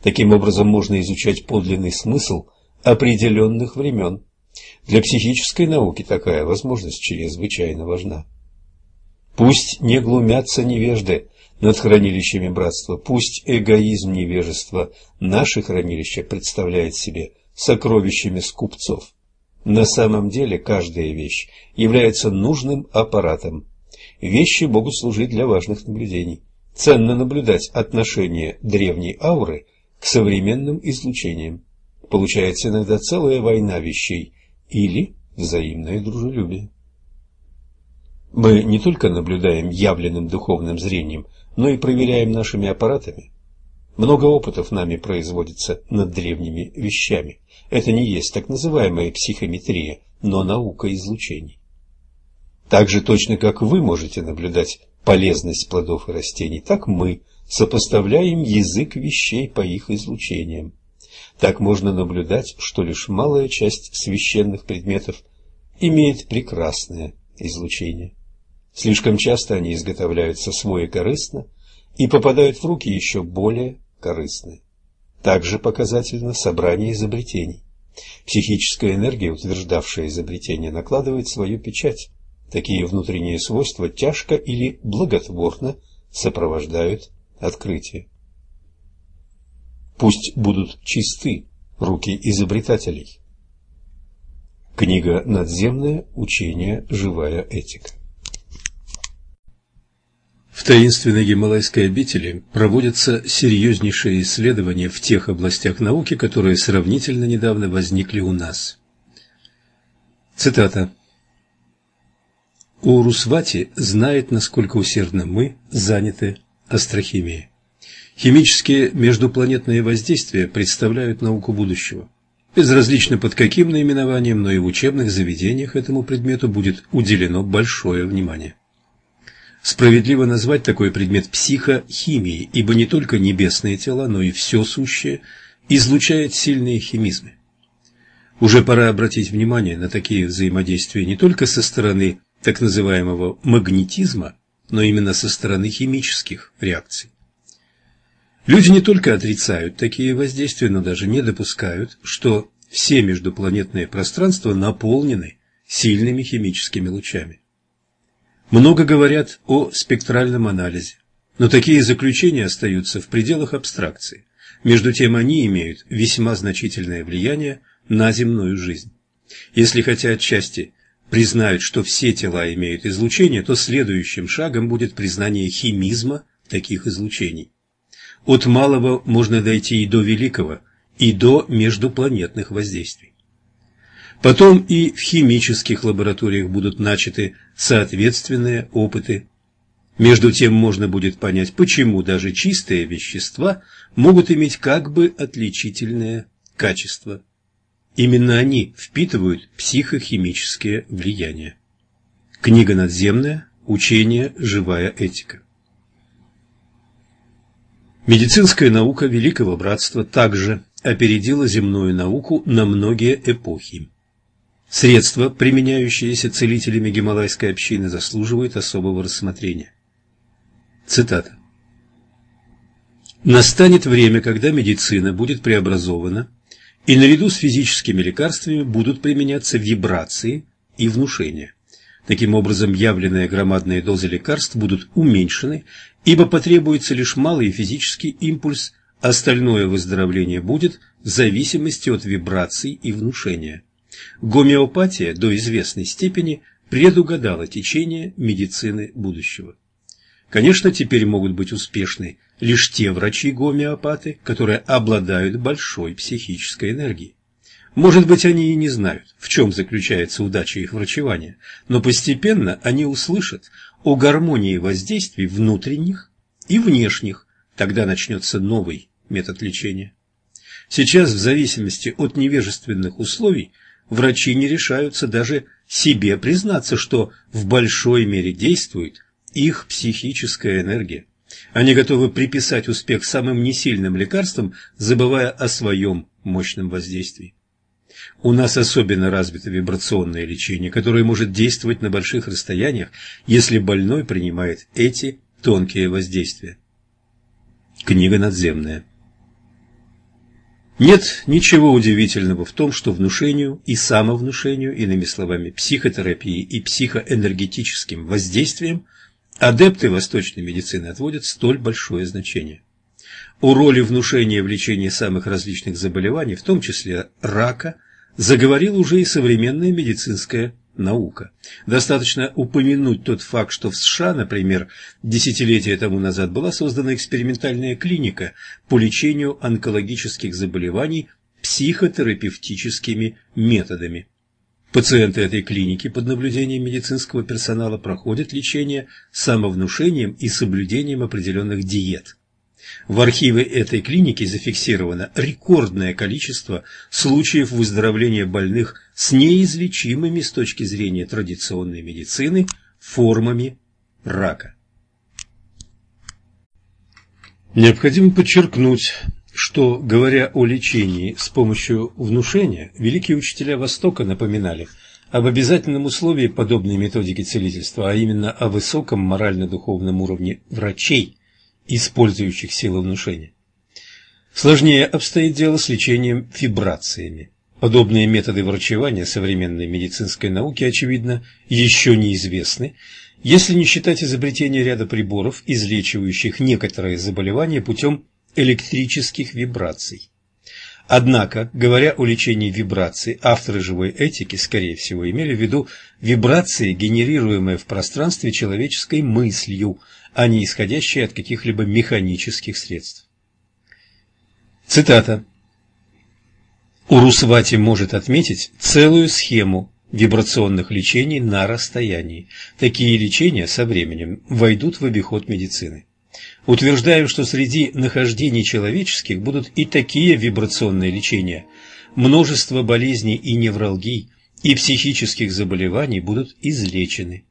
Таким образом можно изучать подлинный смысл определенных времен. Для психической науки такая возможность чрезвычайно важна. Пусть не глумятся невежды над хранилищами братства, пусть эгоизм невежества наши хранилища представляет себе сокровищами скупцов. На самом деле каждая вещь является нужным аппаратом. Вещи могут служить для важных наблюдений. Ценно наблюдать отношение древней ауры к современным излучениям. Получается иногда целая война вещей или взаимное дружелюбие. Мы не только наблюдаем явленным духовным зрением, но и проверяем нашими аппаратами. Много опытов нами производится над древними вещами. Это не есть так называемая психометрия, но наука излучений. Так же точно, как вы можете наблюдать полезность плодов и растений, так мы сопоставляем язык вещей по их излучениям. Так можно наблюдать, что лишь малая часть священных предметов имеет прекрасное излучение. Слишком часто они изготовляются своекорыстно и попадают в руки еще более корыстные. Также показательно собрание изобретений. Психическая энергия, утверждавшая изобретение, накладывает свою печать. Такие внутренние свойства тяжко или благотворно сопровождают открытие. Пусть будут чисты руки изобретателей. Книга «Надземное учение. Живая этика». В таинственной гималайской обители проводятся серьезнейшие исследования в тех областях науки, которые сравнительно недавно возникли у нас. Цитата. Урусвати знает, насколько усердно мы заняты астрохимией. Химические междупланетные воздействия представляют науку будущего. Безразлично под каким наименованием, но и в учебных заведениях этому предмету будет уделено большое внимание. Справедливо назвать такой предмет психохимией, ибо не только небесные тела, но и все сущее излучает сильные химизмы. Уже пора обратить внимание на такие взаимодействия не только со стороны так называемого магнетизма, но именно со стороны химических реакций. Люди не только отрицают такие воздействия, но даже не допускают, что все междупланетные пространства наполнены сильными химическими лучами. Много говорят о спектральном анализе, но такие заключения остаются в пределах абстракции. Между тем они имеют весьма значительное влияние на земную жизнь. Если хотя отчасти признают, что все тела имеют излучение, то следующим шагом будет признание химизма таких излучений. От малого можно дойти и до великого, и до междупланетных воздействий. Потом и в химических лабораториях будут начаты соответственные опыты. Между тем можно будет понять, почему даже чистые вещества могут иметь как бы отличительное качество. Именно они впитывают психохимические влияния. Книга надземная, учение «Живая этика». Медицинская наука Великого Братства также опередила земную науку на многие эпохи. Средства, применяющиеся целителями гималайской общины, заслуживают особого рассмотрения. Цитата. Настанет время, когда медицина будет преобразована, и наряду с физическими лекарствами будут применяться вибрации и внушения. Таким образом, явленные громадные дозы лекарств будут уменьшены, ибо потребуется лишь малый физический импульс, остальное выздоровление будет в зависимости от вибраций и внушения. Гомеопатия до известной степени предугадала течение медицины будущего. Конечно, теперь могут быть успешны лишь те врачи-гомеопаты, которые обладают большой психической энергией. Может быть, они и не знают, в чем заключается удача их врачевания, но постепенно они услышат о гармонии воздействий внутренних и внешних, тогда начнется новый метод лечения. Сейчас, в зависимости от невежественных условий, врачи не решаются даже себе признаться, что в большой мере действует их психическая энергия. Они готовы приписать успех самым несильным лекарствам, забывая о своем мощном воздействии. У нас особенно развито вибрационное лечение, которое может действовать на больших расстояниях, если больной принимает эти тонкие воздействия. Книга надземная. Нет ничего удивительного в том, что внушению и самовнушению, иными словами, психотерапии и психоэнергетическим воздействиям адепты восточной медицины отводят столь большое значение. О роли внушения в лечении самых различных заболеваний, в том числе рака, заговорила уже и современная медицинская наука. Достаточно упомянуть тот факт, что в США, например, десятилетия тому назад была создана экспериментальная клиника по лечению онкологических заболеваний психотерапевтическими методами. Пациенты этой клиники под наблюдением медицинского персонала проходят лечение самовнушением и соблюдением определенных диет. В архивы этой клиники зафиксировано рекордное количество случаев выздоровления больных с неизлечимыми с точки зрения традиционной медицины формами рака. Необходимо подчеркнуть, что, говоря о лечении с помощью внушения, великие учителя Востока напоминали об обязательном условии подобной методики целительства, а именно о высоком морально-духовном уровне врачей, использующих силы внушения. Сложнее обстоит дело с лечением вибрациями. Подобные методы врачевания современной медицинской науки, очевидно, еще неизвестны, если не считать изобретение ряда приборов, излечивающих некоторые заболевания путем электрических вибраций. Однако, говоря о лечении вибраций, авторы живой этики, скорее всего, имели в виду вибрации, генерируемые в пространстве человеческой мыслью, а не исходящие от каких-либо механических средств. Цитата. Урусвати может отметить целую схему вибрационных лечений на расстоянии. Такие лечения со временем войдут в обиход медицины. Утверждаю, что среди нахождений человеческих будут и такие вибрационные лечения. Множество болезней и невралгий, и психических заболеваний будут излечены.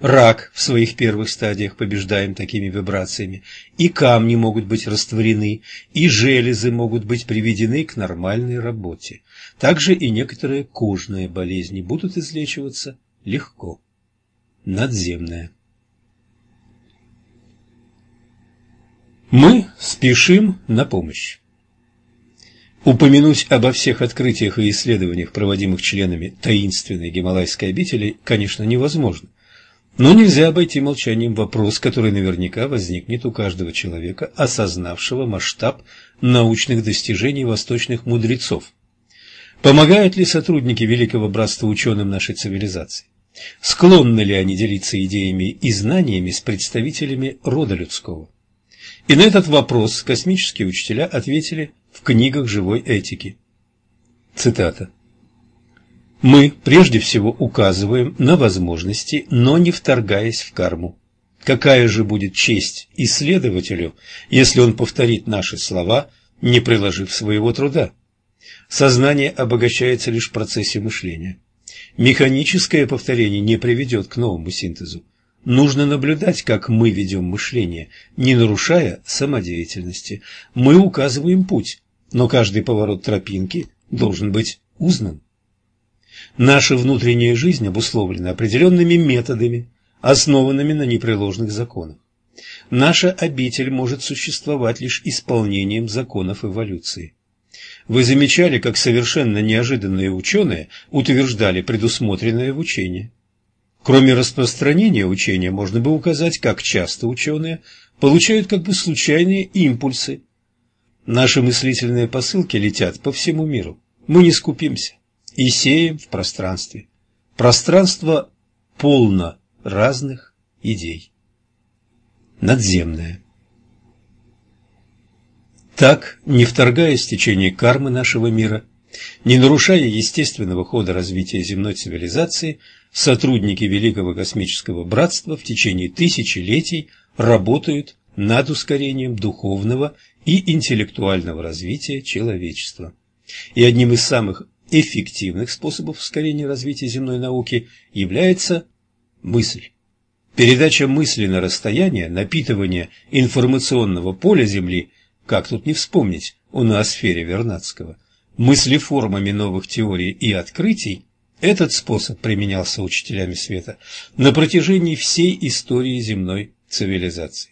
Рак в своих первых стадиях побеждаем такими вибрациями, и камни могут быть растворены, и железы могут быть приведены к нормальной работе. Также и некоторые кожные болезни будут излечиваться легко. Надземная. Мы спешим на помощь. Упомянуть обо всех открытиях и исследованиях, проводимых членами таинственной гималайской обители, конечно, невозможно. Но нельзя обойти молчанием вопрос, который наверняка возникнет у каждого человека, осознавшего масштаб научных достижений восточных мудрецов. Помогают ли сотрудники Великого Братства ученым нашей цивилизации? Склонны ли они делиться идеями и знаниями с представителями рода людского? И на этот вопрос космические учителя ответили в книгах живой этики. Цитата. «Мы прежде всего указываем на возможности, но не вторгаясь в карму. Какая же будет честь исследователю, если он повторит наши слова, не приложив своего труда? Сознание обогащается лишь в процессе мышления. Механическое повторение не приведет к новому синтезу. Нужно наблюдать, как мы ведем мышление, не нарушая самодеятельности. Мы указываем путь, но каждый поворот тропинки должен быть узнан. Наша внутренняя жизнь обусловлена определенными методами, основанными на непреложных законах. Наша обитель может существовать лишь исполнением законов эволюции. Вы замечали, как совершенно неожиданные ученые утверждали предусмотренное в учении. Кроме распространения учения, можно бы указать, как часто ученые получают как бы случайные импульсы. Наши мыслительные посылки летят по всему миру. Мы не скупимся и сеем в пространстве. Пространство полно разных идей. Надземное. Так, не вторгаясь в течение кармы нашего мира, не нарушая естественного хода развития земной цивилизации, сотрудники Великого космического братства в течение тысячелетий работают над ускорением духовного и интеллектуального развития человечества. И одним из самых эффективных способов ускорения развития земной науки является мысль. Передача мысли на расстояние, напитывание информационного поля Земли как тут не вспомнить о ноосфере Вернадского? Мыслеформами новых теорий и открытий этот способ применялся учителями света на протяжении всей истории земной цивилизации.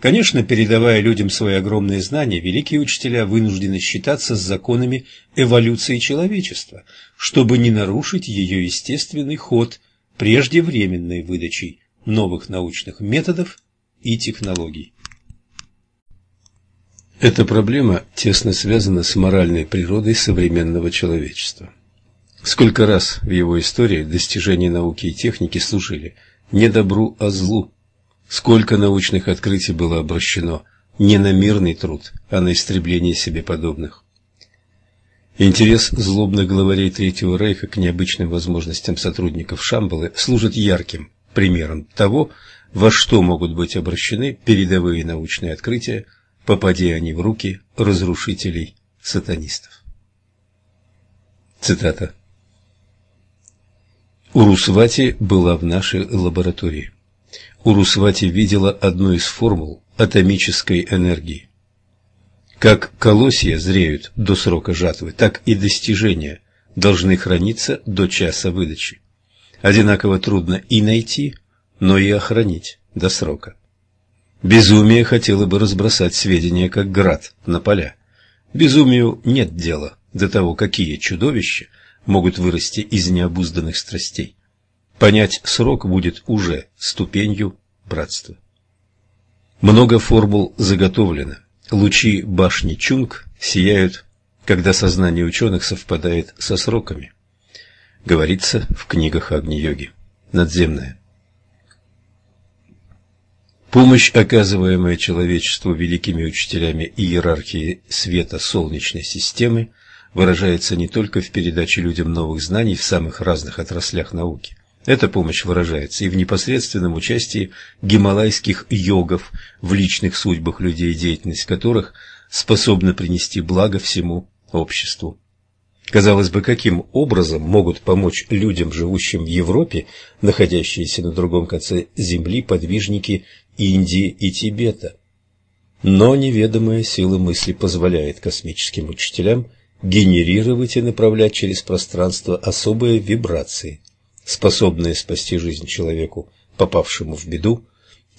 Конечно, передавая людям свои огромные знания, великие учителя вынуждены считаться с законами эволюции человечества, чтобы не нарушить ее естественный ход преждевременной выдачей новых научных методов и технологий. Эта проблема тесно связана с моральной природой современного человечества. Сколько раз в его истории достижения науки и техники служили не добру, а злу. Сколько научных открытий было обращено не на мирный труд, а на истребление себе подобных. Интерес злобных главарей Третьего Рейха к необычным возможностям сотрудников Шамбалы служит ярким примером того, во что могут быть обращены передовые научные открытия – попади они в руки разрушителей-сатанистов. Цитата. Урусвати была в нашей лаборатории. Урусвати видела одну из формул атомической энергии. Как колосья зреют до срока жатвы, так и достижения должны храниться до часа выдачи. Одинаково трудно и найти, но и охранить до срока. Безумие хотело бы разбросать сведения, как град, на поля. Безумию нет дела до того, какие чудовища могут вырасти из необузданных страстей. Понять срок будет уже ступенью братства. Много формул заготовлено. Лучи башни Чунг сияют, когда сознание ученых совпадает со сроками. Говорится в книгах Агни-йоги. Надземное. Помощь, оказываемая человечеству великими учителями иерархии света Солнечной системы, выражается не только в передаче людям новых знаний в самых разных отраслях науки. Эта помощь выражается и в непосредственном участии гималайских йогов в личных судьбах людей, деятельность которых способна принести благо всему обществу. Казалось бы, каким образом могут помочь людям, живущим в Европе, находящиеся на другом конце Земли, подвижники Индии и Тибета. Но неведомая сила мысли позволяет космическим учителям генерировать и направлять через пространство особые вибрации, способные спасти жизнь человеку, попавшему в беду,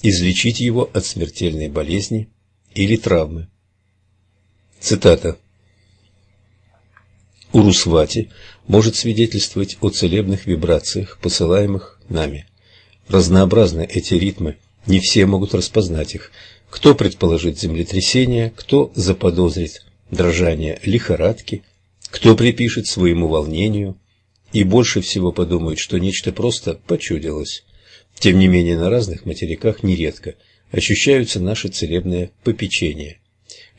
излечить его от смертельной болезни или травмы. Цитата. Урусвати может свидетельствовать о целебных вибрациях, посылаемых нами. Разнообразны эти ритмы – не все могут распознать их. Кто предположит землетрясение, кто заподозрит дрожание лихорадки, кто припишет своему волнению и больше всего подумает, что нечто просто почудилось. Тем не менее, на разных материках нередко ощущаются наши целебные попечения.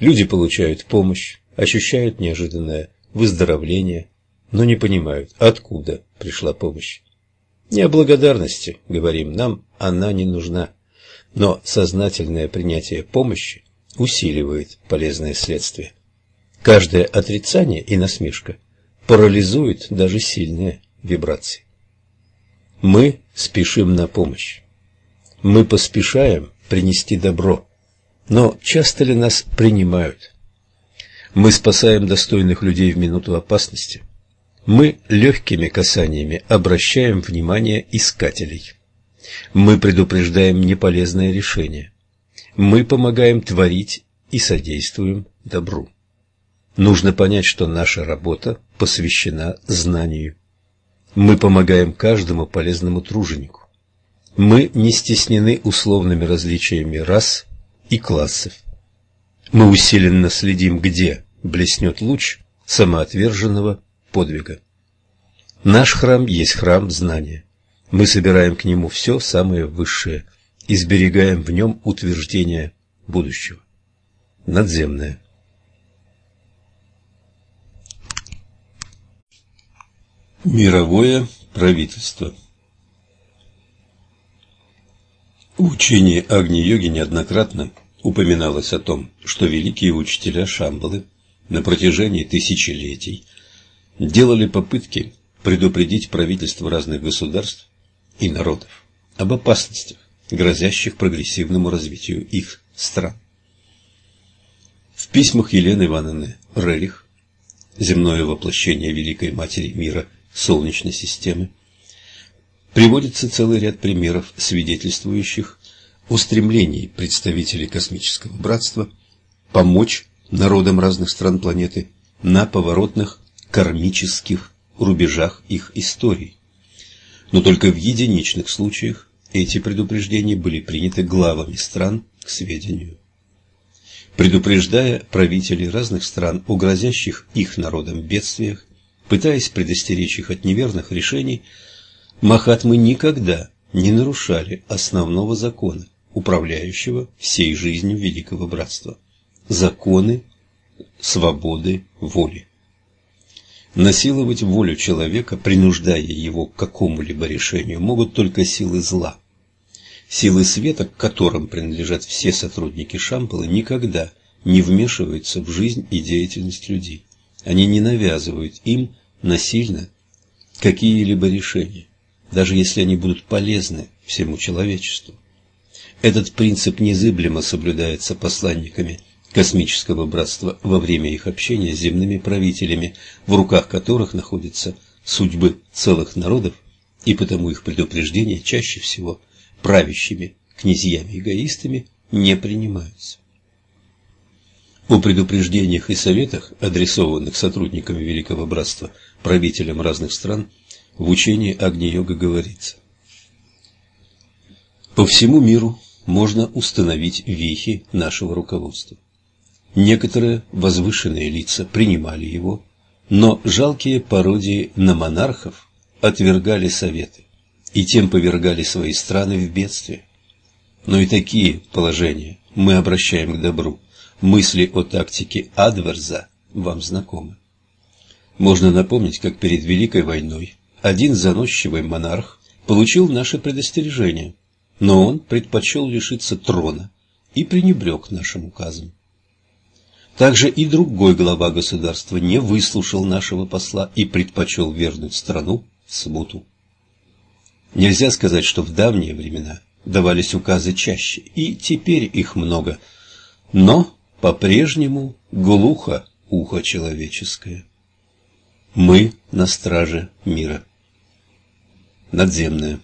Люди получают помощь, ощущают неожиданное выздоровление, но не понимают, откуда пришла помощь. Не о благодарности, говорим, нам она не нужна. Но сознательное принятие помощи усиливает полезное следствие. Каждое отрицание и насмешка парализует даже сильные вибрации. Мы спешим на помощь. Мы поспешаем принести добро. Но часто ли нас принимают? Мы спасаем достойных людей в минуту опасности. Мы легкими касаниями обращаем внимание искателей. Мы предупреждаем неполезное решение. Мы помогаем творить и содействуем добру. Нужно понять, что наша работа посвящена знанию. Мы помогаем каждому полезному труженику. Мы не стеснены условными различиями рас и классов. Мы усиленно следим, где блеснет луч самоотверженного подвига. Наш храм есть храм знания. Мы собираем к нему все самое высшее и сберегаем в нем утверждение будущего. Надземное. Мировое правительство В учении Агни-йоги неоднократно упоминалось о том, что великие учителя Шамбалы на протяжении тысячелетий делали попытки предупредить правительства разных государств и народов об опасностях, грозящих прогрессивному развитию их стран. В письмах Елены Ивановны Рерих «Земное воплощение Великой Матери Мира Солнечной системы» приводится целый ряд примеров, свидетельствующих о стремлении представителей космического братства помочь народам разных стран планеты на поворотных кармических рубежах их истории. Но только в единичных случаях эти предупреждения были приняты главами стран к сведению. Предупреждая правителей разных стран о грозящих их народам бедствиях, пытаясь предостеречь их от неверных решений, Махатмы никогда не нарушали основного закона, управляющего всей жизнью Великого Братства – законы свободы воли. Насиловать волю человека, принуждая его к какому-либо решению, могут только силы зла. Силы света, к которым принадлежат все сотрудники Шампала, никогда не вмешиваются в жизнь и деятельность людей. Они не навязывают им насильно какие-либо решения, даже если они будут полезны всему человечеству. Этот принцип незыблемо соблюдается посланниками космического братства во время их общения с земными правителями, в руках которых находятся судьбы целых народов, и потому их предупреждения чаще всего правящими князьями-эгоистами не принимаются. О предупреждениях и советах, адресованных сотрудниками Великого Братства, правителям разных стран, в учении Агни-йога говорится. По всему миру можно установить вехи нашего руководства. Некоторые возвышенные лица принимали его, но жалкие пародии на монархов отвергали советы и тем повергали свои страны в бедствие. Но и такие положения мы обращаем к добру. Мысли о тактике Адверза вам знакомы. Можно напомнить, как перед Великой войной один заносчивый монарх получил наше предостережение, но он предпочел лишиться трона и пренебрег нашим указом. Также и другой глава государства не выслушал нашего посла и предпочел вернуть страну в смуту. Нельзя сказать, что в давние времена давались указы чаще, и теперь их много, но по-прежнему глухо ухо человеческое. Мы на страже мира. Надземное.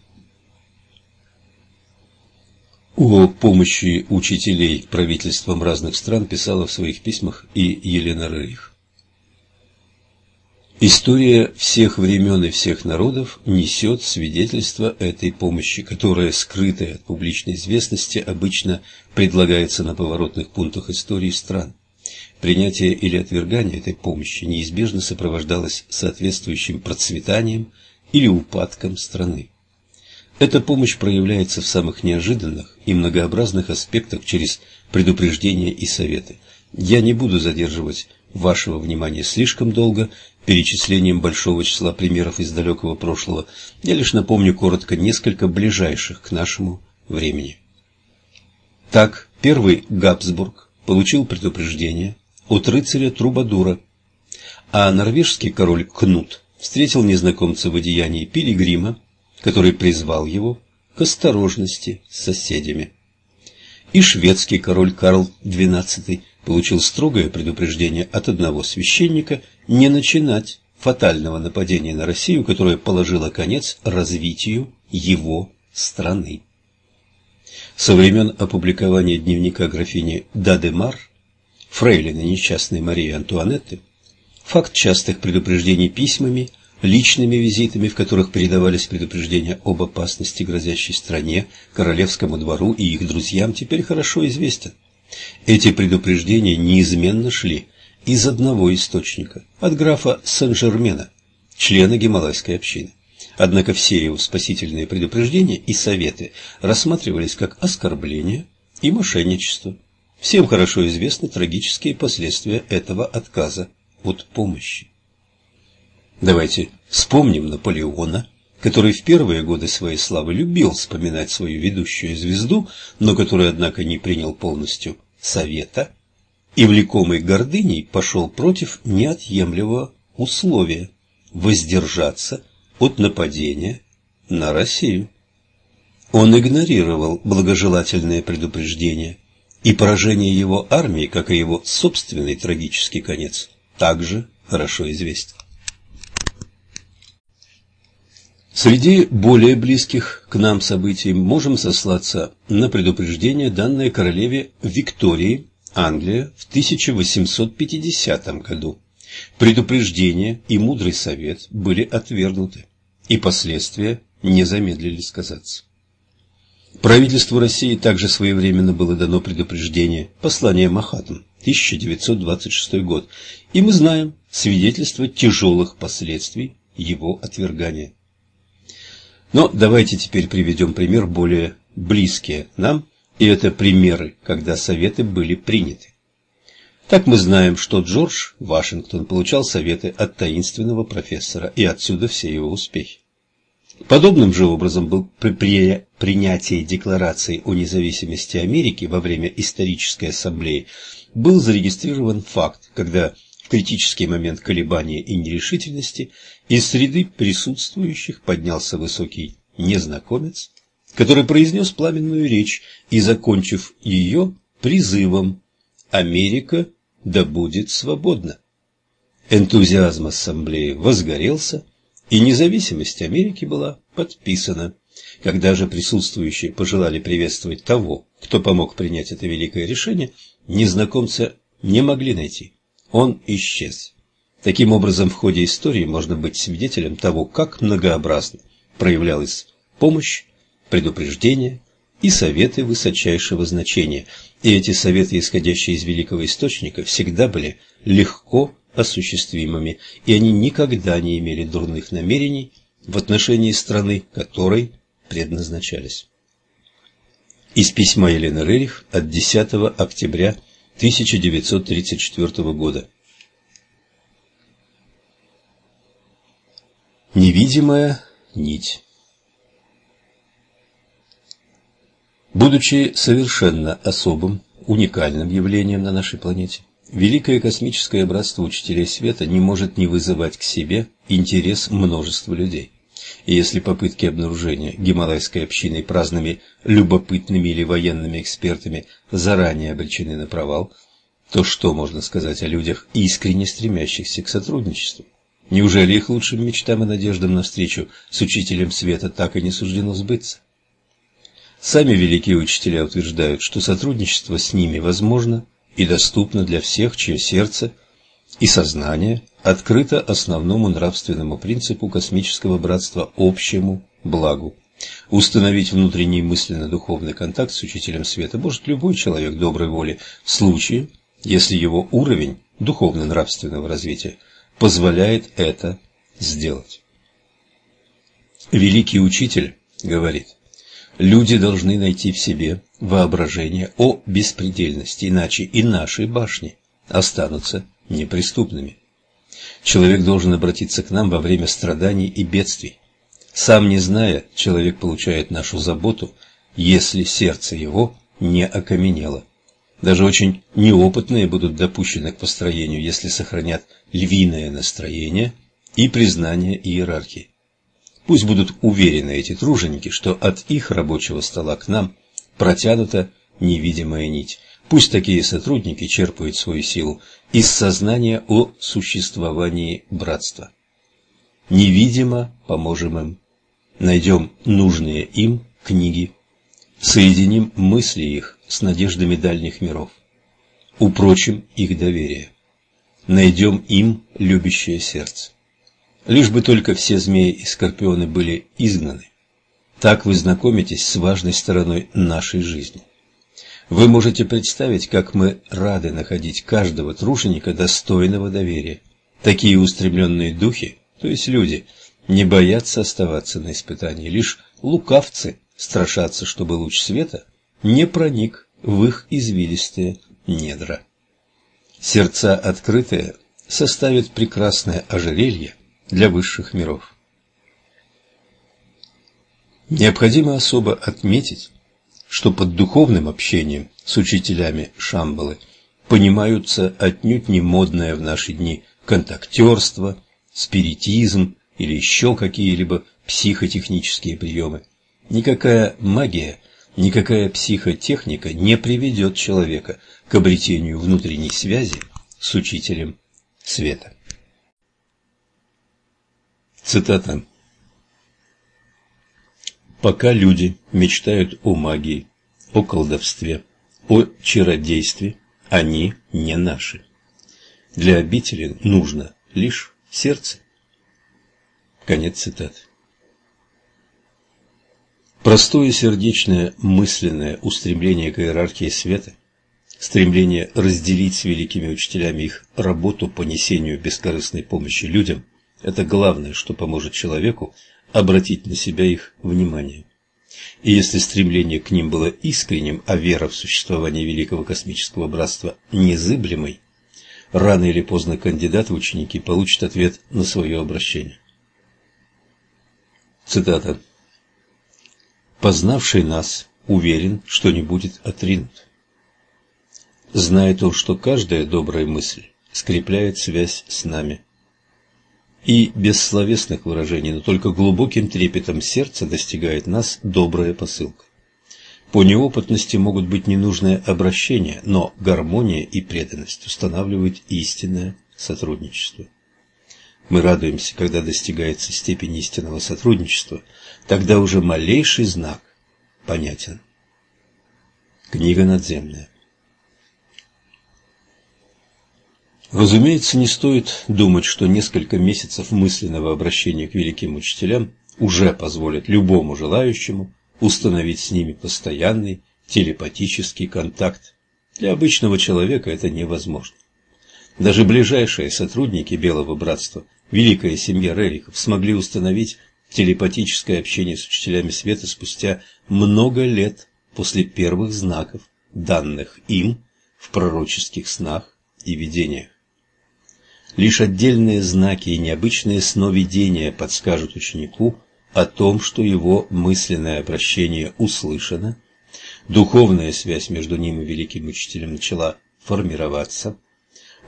О помощи учителей правительствам разных стран писала в своих письмах и Елена Рерих. История всех времен и всех народов несет свидетельство этой помощи, которая, скрытая от публичной известности, обычно предлагается на поворотных пунктах истории стран. Принятие или отвергание этой помощи неизбежно сопровождалось соответствующим процветанием или упадком страны. Эта помощь проявляется в самых неожиданных и многообразных аспектах через предупреждения и советы. Я не буду задерживать вашего внимания слишком долго перечислением большого числа примеров из далекого прошлого. Я лишь напомню коротко несколько ближайших к нашему времени. Так, первый Габсбург получил предупреждение от рыцаря Трубадура, а норвежский король Кнут встретил незнакомца в одеянии пилигрима, который призвал его к осторожности с соседями. И шведский король Карл XII получил строгое предупреждение от одного священника не начинать фатального нападения на Россию, которое положило конец развитию его страны. Со времен опубликования дневника графини Дадемар, фрейлины несчастной Марии Антуанетты, факт частых предупреждений письмами, личными визитами, в которых передавались предупреждения об опасности, грозящей стране, королевскому двору и их друзьям, теперь хорошо известен. Эти предупреждения неизменно шли из одного источника, от графа Сен-Жермена, члена Гималайской общины. Однако все его спасительные предупреждения и советы рассматривались как оскорбление и мошенничество. Всем хорошо известны трагические последствия этого отказа от помощи. Давайте вспомним Наполеона, который в первые годы своей славы любил вспоминать свою ведущую звезду, но который, однако, не принял полностью совета и, влекомый гордыней, пошел против неотъемлемого условия – воздержаться от нападения на Россию. Он игнорировал благожелательные предупреждения, и поражение его армии, как и его собственный трагический конец, также хорошо известен. Среди более близких к нам событий можем сослаться на предупреждение, данное королеве Виктории, Англия, в 1850 году. Предупреждение и мудрый совет были отвергнуты, и последствия не замедлили сказаться. Правительству России также своевременно было дано предупреждение, послание Махатм, 1926 год, и мы знаем свидетельство тяжелых последствий его отвергания. Но давайте теперь приведем пример более близкие нам, и это примеры, когда советы были приняты. Так мы знаем, что Джордж Вашингтон получал советы от таинственного профессора, и отсюда все его успехи. Подобным же образом был при принятии Декларации о независимости Америки во время исторической ассамблеи был зарегистрирован факт, когда в критический момент колебания и нерешительности из среды присутствующих поднялся высокий незнакомец, который произнес пламенную речь и, закончив ее, призывом «Америка да будет свободна». Энтузиазм ассамблеи возгорелся, и независимость Америки была подписана. Когда же присутствующие пожелали приветствовать того, кто помог принять это великое решение, незнакомца не могли найти. Он исчез. Таким образом, в ходе истории можно быть свидетелем того, как многообразно проявлялась помощь, предупреждение и советы высочайшего значения. И эти советы, исходящие из великого источника, всегда были легко осуществимыми, и они никогда не имели дурных намерений в отношении страны, которой предназначались. Из письма Елены Рерих от 10 октября 1934 года. Невидимая нить. Будучи совершенно особым, уникальным явлением на нашей планете, Великое космическое братство учителей света не может не вызывать к себе интерес множества людей. И если попытки обнаружения гималайской общиной праздными любопытными или военными экспертами заранее обречены на провал, то что можно сказать о людях, искренне стремящихся к сотрудничеству? Неужели их лучшим мечтам и надеждам на встречу с учителем света так и не суждено сбыться? Сами великие учителя утверждают, что сотрудничество с ними возможно и доступно для всех, чье сердце и сознание открыто основному нравственному принципу космического братства общему благу. Установить внутренний мысленно-духовный контакт с учителем света может любой человек доброй воли в случае, если его уровень духовно-нравственного развития позволяет это сделать. Великий учитель говорит, люди должны найти в себе воображение о беспредельности, иначе и наши башни останутся неприступными. Человек должен обратиться к нам во время страданий и бедствий. Сам не зная, человек получает нашу заботу, если сердце его не окаменело. Даже очень неопытные будут допущены к построению, если сохранят львиное настроение и признание иерархии. Пусть будут уверены эти труженики, что от их рабочего стола к нам протянута невидимая нить. Пусть такие сотрудники черпают свою силу из сознания о существовании братства. Невидимо поможем им, найдем нужные им книги, соединим мысли их с надеждами дальних миров, упрочим их доверие, найдем им любящее сердце. Лишь бы только все змеи и скорпионы были изгнаны, так вы знакомитесь с важной стороной нашей жизни. Вы можете представить, как мы рады находить каждого труженика достойного доверия. Такие устремленные духи, то есть люди, не боятся оставаться на испытании, лишь лукавцы страшатся, чтобы луч света не проник в их извилистые недра. Сердца открытые составят прекрасное ожерелье для высших миров. Необходимо особо отметить, что под духовным общением с учителями Шамбалы понимаются отнюдь не модное в наши дни контактерство, спиритизм или еще какие-либо психотехнические приемы. Никакая магия, никакая психотехника не приведет человека к обретению внутренней связи с учителем света. Цитата Пока люди мечтают о магии, о колдовстве, о чародействе, они не наши. Для обители нужно лишь сердце. Конец цитаты. Простое сердечное мысленное устремление к иерархии света, стремление разделить с великими учителями их работу по несению бескорыстной помощи людям – это главное, что поможет человеку обратить на себя их внимание. И если стремление к ним было искренним, а вера в существование Великого Космического Братства незыблемой, рано или поздно кандидат в ученики получит ответ на свое обращение. Цитата. «Познавший нас уверен, что не будет отринут. Знает он, что каждая добрая мысль скрепляет связь с нами, и без словесных выражений, но только глубоким трепетом сердца достигает нас добрая посылка. По неопытности могут быть ненужные обращения, но гармония и преданность устанавливают истинное сотрудничество. Мы радуемся, когда достигается степень истинного сотрудничества, тогда уже малейший знак понятен. Книга надземная. Разумеется, не стоит думать, что несколько месяцев мысленного обращения к великим учителям уже позволят любому желающему установить с ними постоянный телепатический контакт. Для обычного человека это невозможно. Даже ближайшие сотрудники Белого Братства, великая семья Рериков, смогли установить телепатическое общение с учителями света спустя много лет после первых знаков, данных им в пророческих снах и видениях. Лишь отдельные знаки и необычные сновидения подскажут ученику о том, что его мысленное обращение услышано, духовная связь между ним и великим учителем начала формироваться,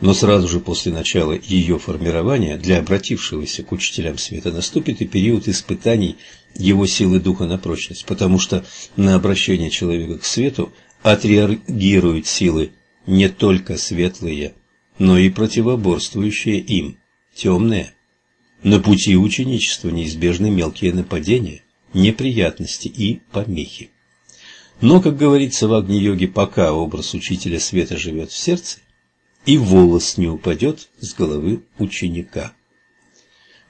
но сразу же после начала ее формирования для обратившегося к учителям света наступит и период испытаний его силы духа на прочность, потому что на обращение человека к свету отреагируют силы не только светлые, но и противоборствующие им, темные. На пути ученичества неизбежны мелкие нападения, неприятности и помехи. Но, как говорится в Агни-йоге, пока образ учителя света живет в сердце, и волос не упадет с головы ученика.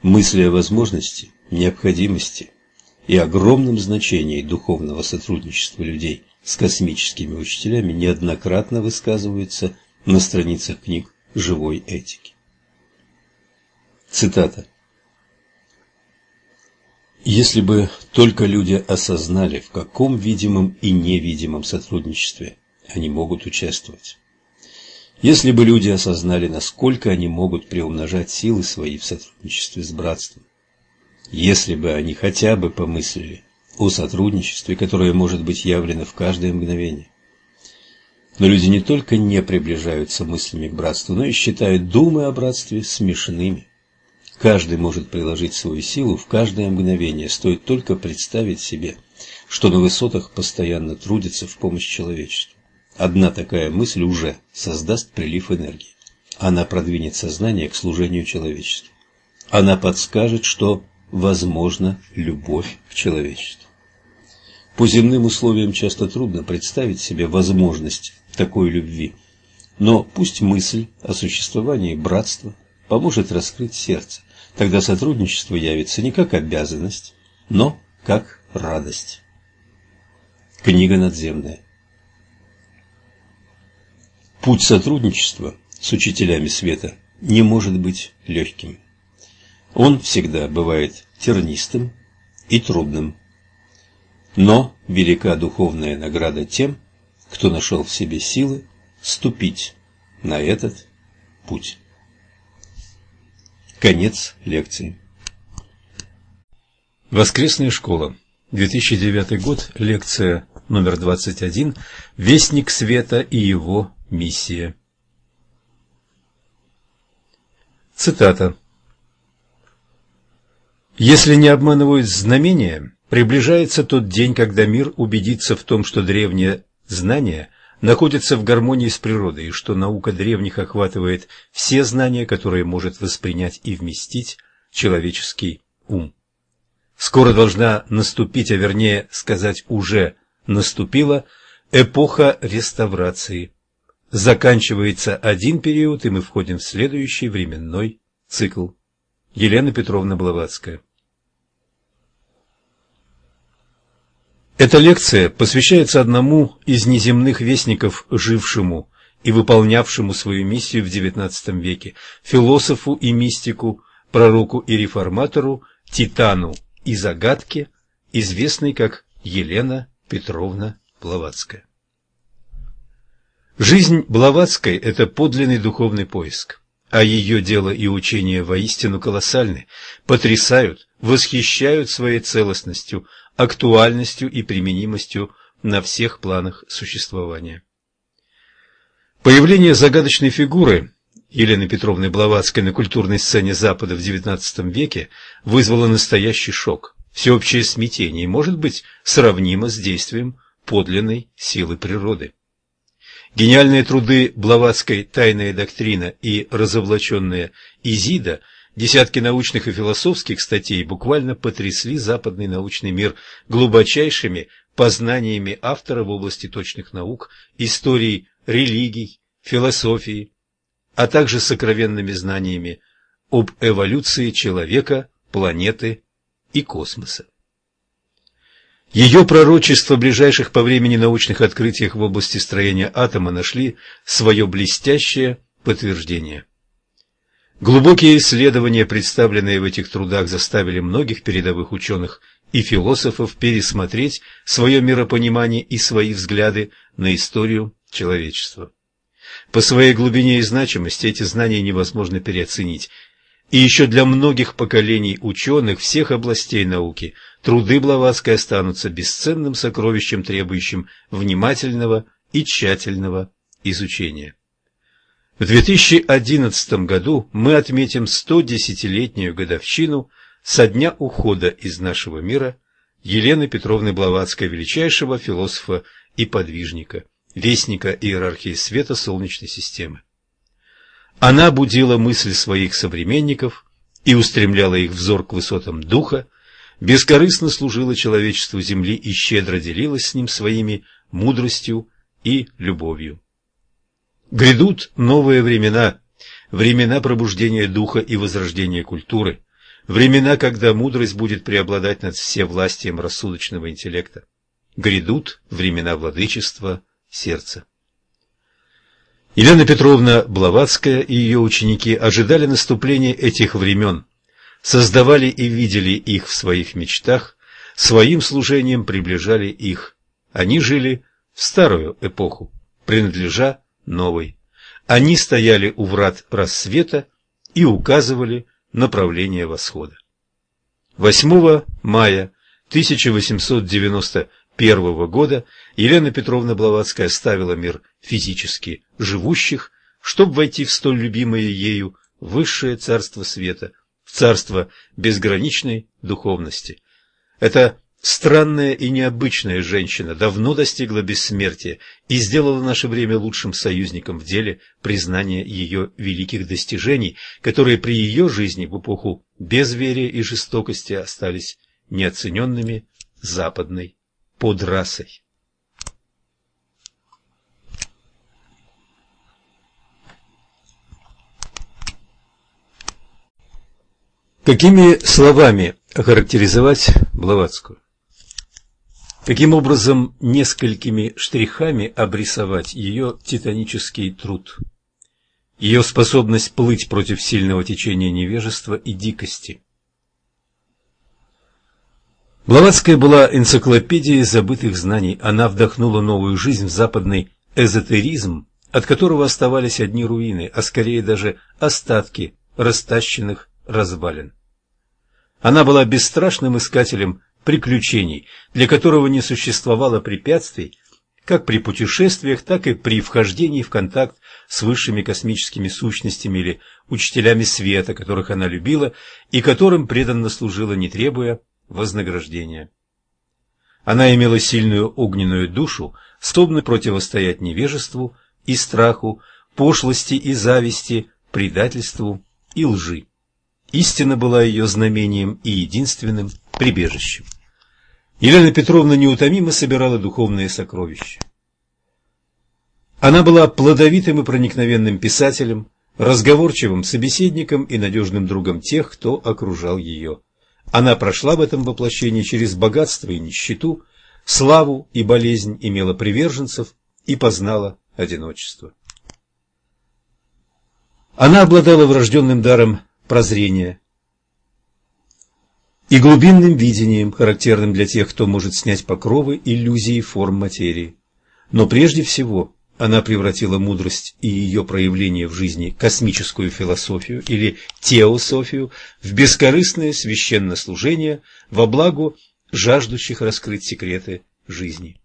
Мысли о возможности, необходимости и огромном значении духовного сотрудничества людей с космическими учителями неоднократно высказываются на страницах книг живой этики. Цитата. Если бы только люди осознали, в каком видимом и невидимом сотрудничестве они могут участвовать. Если бы люди осознали, насколько они могут приумножать силы свои в сотрудничестве с братством. Если бы они хотя бы помыслили о сотрудничестве, которое может быть явлено в каждое мгновение. Но люди не только не приближаются мыслями к братству, но и считают думы о братстве смешными. Каждый может приложить свою силу в каждое мгновение, стоит только представить себе, что на высотах постоянно трудится в помощь человечеству. Одна такая мысль уже создаст прилив энергии. Она продвинет сознание к служению человечеству. Она подскажет, что возможна любовь к человечеству. По земным условиям часто трудно представить себе возможность такой любви, но пусть мысль о существовании братства поможет раскрыть сердце, тогда сотрудничество явится не как обязанность, но как радость. Книга надземная. Путь сотрудничества с учителями света не может быть легким. Он всегда бывает тернистым и трудным. Но велика духовная награда тем, кто нашел в себе силы ступить на этот путь. Конец лекции. Воскресная школа. 2009 год. Лекция номер 21. Вестник света и его миссия. Цитата. Если не обманывают знамения, приближается тот день, когда мир убедится в том, что древнее знание находится в гармонии с природой, и что наука древних охватывает все знания, которые может воспринять и вместить человеческий ум. Скоро должна наступить, а вернее сказать уже наступила, эпоха реставрации. Заканчивается один период, и мы входим в следующий временной цикл. Елена Петровна Блаватская. Эта лекция посвящается одному из неземных вестников, жившему и выполнявшему свою миссию в XIX веке, философу и мистику, пророку и реформатору, титану и загадке, известной как Елена Петровна Блаватская. Жизнь Блаватской – это подлинный духовный поиск а ее дело и учение воистину колоссальны, потрясают, восхищают своей целостностью, актуальностью и применимостью на всех планах существования. Появление загадочной фигуры Елены Петровны Блаватской на культурной сцене Запада в XIX веке вызвало настоящий шок, всеобщее смятение может быть, сравнимо с действием подлинной силы природы. Гениальные труды Блаватской «Тайная доктрина» и разоблаченная «Изида» Десятки научных и философских статей буквально потрясли западный научный мир глубочайшими познаниями автора в области точных наук, истории религий, философии, а также сокровенными знаниями об эволюции человека, планеты и космоса. Ее пророчества ближайших по времени научных открытиях в области строения атома нашли свое блестящее подтверждение. Глубокие исследования, представленные в этих трудах, заставили многих передовых ученых и философов пересмотреть свое миропонимание и свои взгляды на историю человечества. По своей глубине и значимости эти знания невозможно переоценить, и еще для многих поколений ученых всех областей науки труды Блаватской останутся бесценным сокровищем, требующим внимательного и тщательного изучения. В 2011 году мы отметим 110-летнюю годовщину со дня ухода из нашего мира Елены Петровны Блаватской, величайшего философа и подвижника, вестника иерархии света Солнечной системы. Она будила мысли своих современников и устремляла их взор к высотам духа, бескорыстно служила человечеству Земли и щедро делилась с ним своими мудростью и любовью. Грядут новые времена, времена пробуждения духа и возрождения культуры, времена, когда мудрость будет преобладать над всевластием рассудочного интеллекта. Грядут времена владычества сердца. Елена Петровна Блаватская и ее ученики ожидали наступления этих времен, создавали и видели их в своих мечтах, своим служением приближали их. Они жили в старую эпоху, принадлежа новой. Они стояли у врат рассвета и указывали направление восхода. 8 мая 1890 первого года Елена Петровна Блаватская оставила мир физически живущих, чтобы войти в столь любимое ею высшее царство света, в царство безграничной духовности. Это странная и необычная женщина давно достигла бессмертия и сделала наше время лучшим союзником в деле признания ее великих достижений, которые при ее жизни в эпоху безверия и жестокости остались неоцененными западной под расой. Какими словами охарактеризовать Блаватскую? Каким образом несколькими штрихами обрисовать ее титанический труд? Ее способность плыть против сильного течения невежества и дикости? Блаватская была энциклопедией забытых знаний. Она вдохнула новую жизнь в западный эзотеризм, от которого оставались одни руины, а скорее даже остатки растащенных развалин. Она была бесстрашным искателем приключений, для которого не существовало препятствий, как при путешествиях, так и при вхождении в контакт с высшими космическими сущностями или учителями света, которых она любила и которым преданно служила, не требуя вознаграждения. Она имела сильную огненную душу, способную противостоять невежеству и страху, пошлости и зависти, предательству и лжи. Истина была ее знамением и единственным прибежищем. Елена Петровна неутомимо собирала духовные сокровища. Она была плодовитым и проникновенным писателем, разговорчивым собеседником и надежным другом тех, кто окружал ее. Она прошла в этом воплощении через богатство и нищету, славу и болезнь, имела приверженцев и познала одиночество. Она обладала врожденным даром прозрения и глубинным видением, характерным для тех, кто может снять покровы иллюзии форм материи. Но прежде всего она превратила мудрость и ее проявление в жизни космическую философию или теософию в бескорыстное священнослужение во благо жаждущих раскрыть секреты жизни.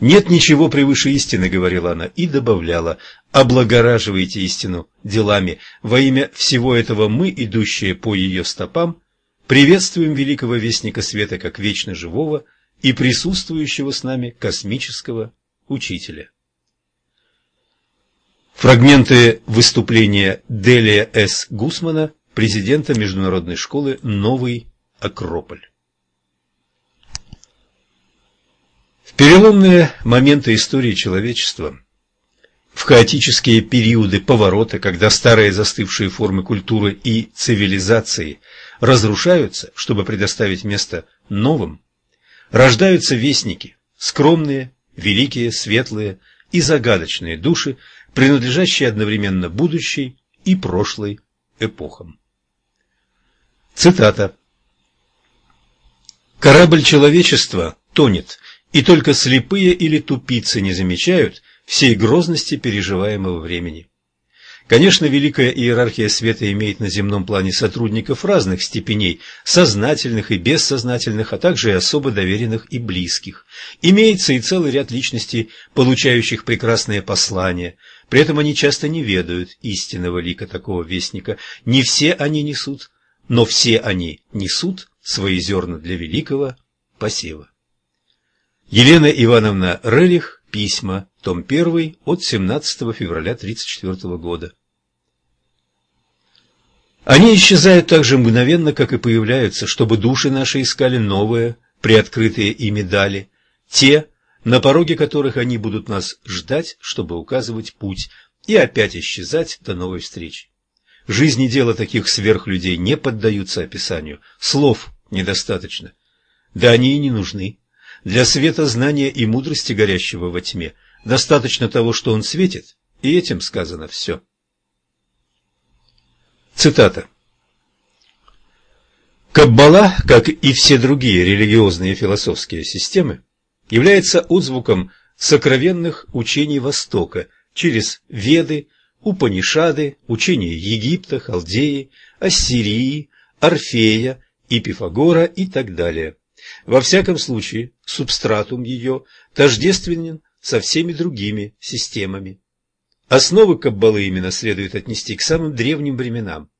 «Нет ничего превыше истины», — говорила она, и добавляла, «облагораживайте истину делами. Во имя всего этого мы, идущие по ее стопам, приветствуем великого Вестника Света как вечно живого и присутствующего с нами космического учителя». Фрагменты выступления Делия С. Гусмана, президента Международной школы «Новый Акрополь». Переломные моменты истории человечества, в хаотические периоды поворота, когда старые застывшие формы культуры и цивилизации разрушаются, чтобы предоставить место новым, рождаются вестники, скромные, великие, светлые и загадочные души, принадлежащие одновременно будущей и прошлой эпохам. Цитата. «Корабль человечества тонет, и только слепые или тупицы не замечают всей грозности переживаемого времени. Конечно, великая иерархия света имеет на земном плане сотрудников разных степеней, сознательных и бессознательных, а также и особо доверенных и близких. Имеется и целый ряд личностей, получающих прекрасные послания, при этом они часто не ведают истинного лика такого вестника. Не все они несут, но все они несут свои зерна для великого посева. Елена Ивановна Релих, письма, том 1, от 17 февраля 1934 года. Они исчезают так же мгновенно, как и появляются, чтобы души наши искали новые, приоткрытые ими дали, те, на пороге которых они будут нас ждать, чтобы указывать путь, и опять исчезать до новой встречи. Жизнь и дело таких сверхлюдей не поддаются описанию, слов недостаточно, да они и не нужны. Для света знания и мудрости, горящего во тьме, достаточно того, что он светит, и этим сказано все. Цитата. Каббала, как и все другие религиозные и философские системы, является отзвуком сокровенных учений Востока через Веды, Упанишады, учения Египта, Халдеи, Ассирии, Орфея и Пифагора и так далее. Во всяком случае, субстратум ее тождественен со всеми другими системами. Основы Каббалы именно следует отнести к самым древним временам.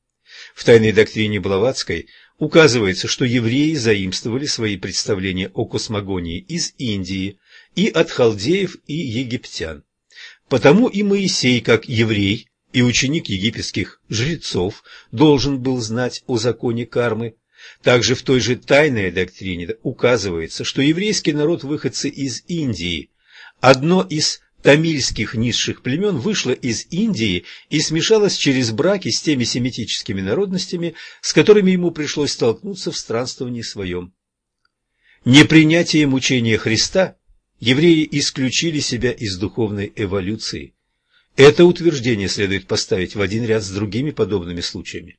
В тайной доктрине Блаватской указывается, что евреи заимствовали свои представления о космогонии из Индии и от халдеев и египтян. Потому и Моисей, как еврей и ученик египетских жрецов, должен был знать о законе кармы, Также в той же тайной доктрине указывается, что еврейский народ выходцы из Индии. Одно из тамильских низших племен вышло из Индии и смешалось через браки с теми семитическими народностями, с которыми ему пришлось столкнуться в странствовании своем. Непринятием учения Христа евреи исключили себя из духовной эволюции. Это утверждение следует поставить в один ряд с другими подобными случаями.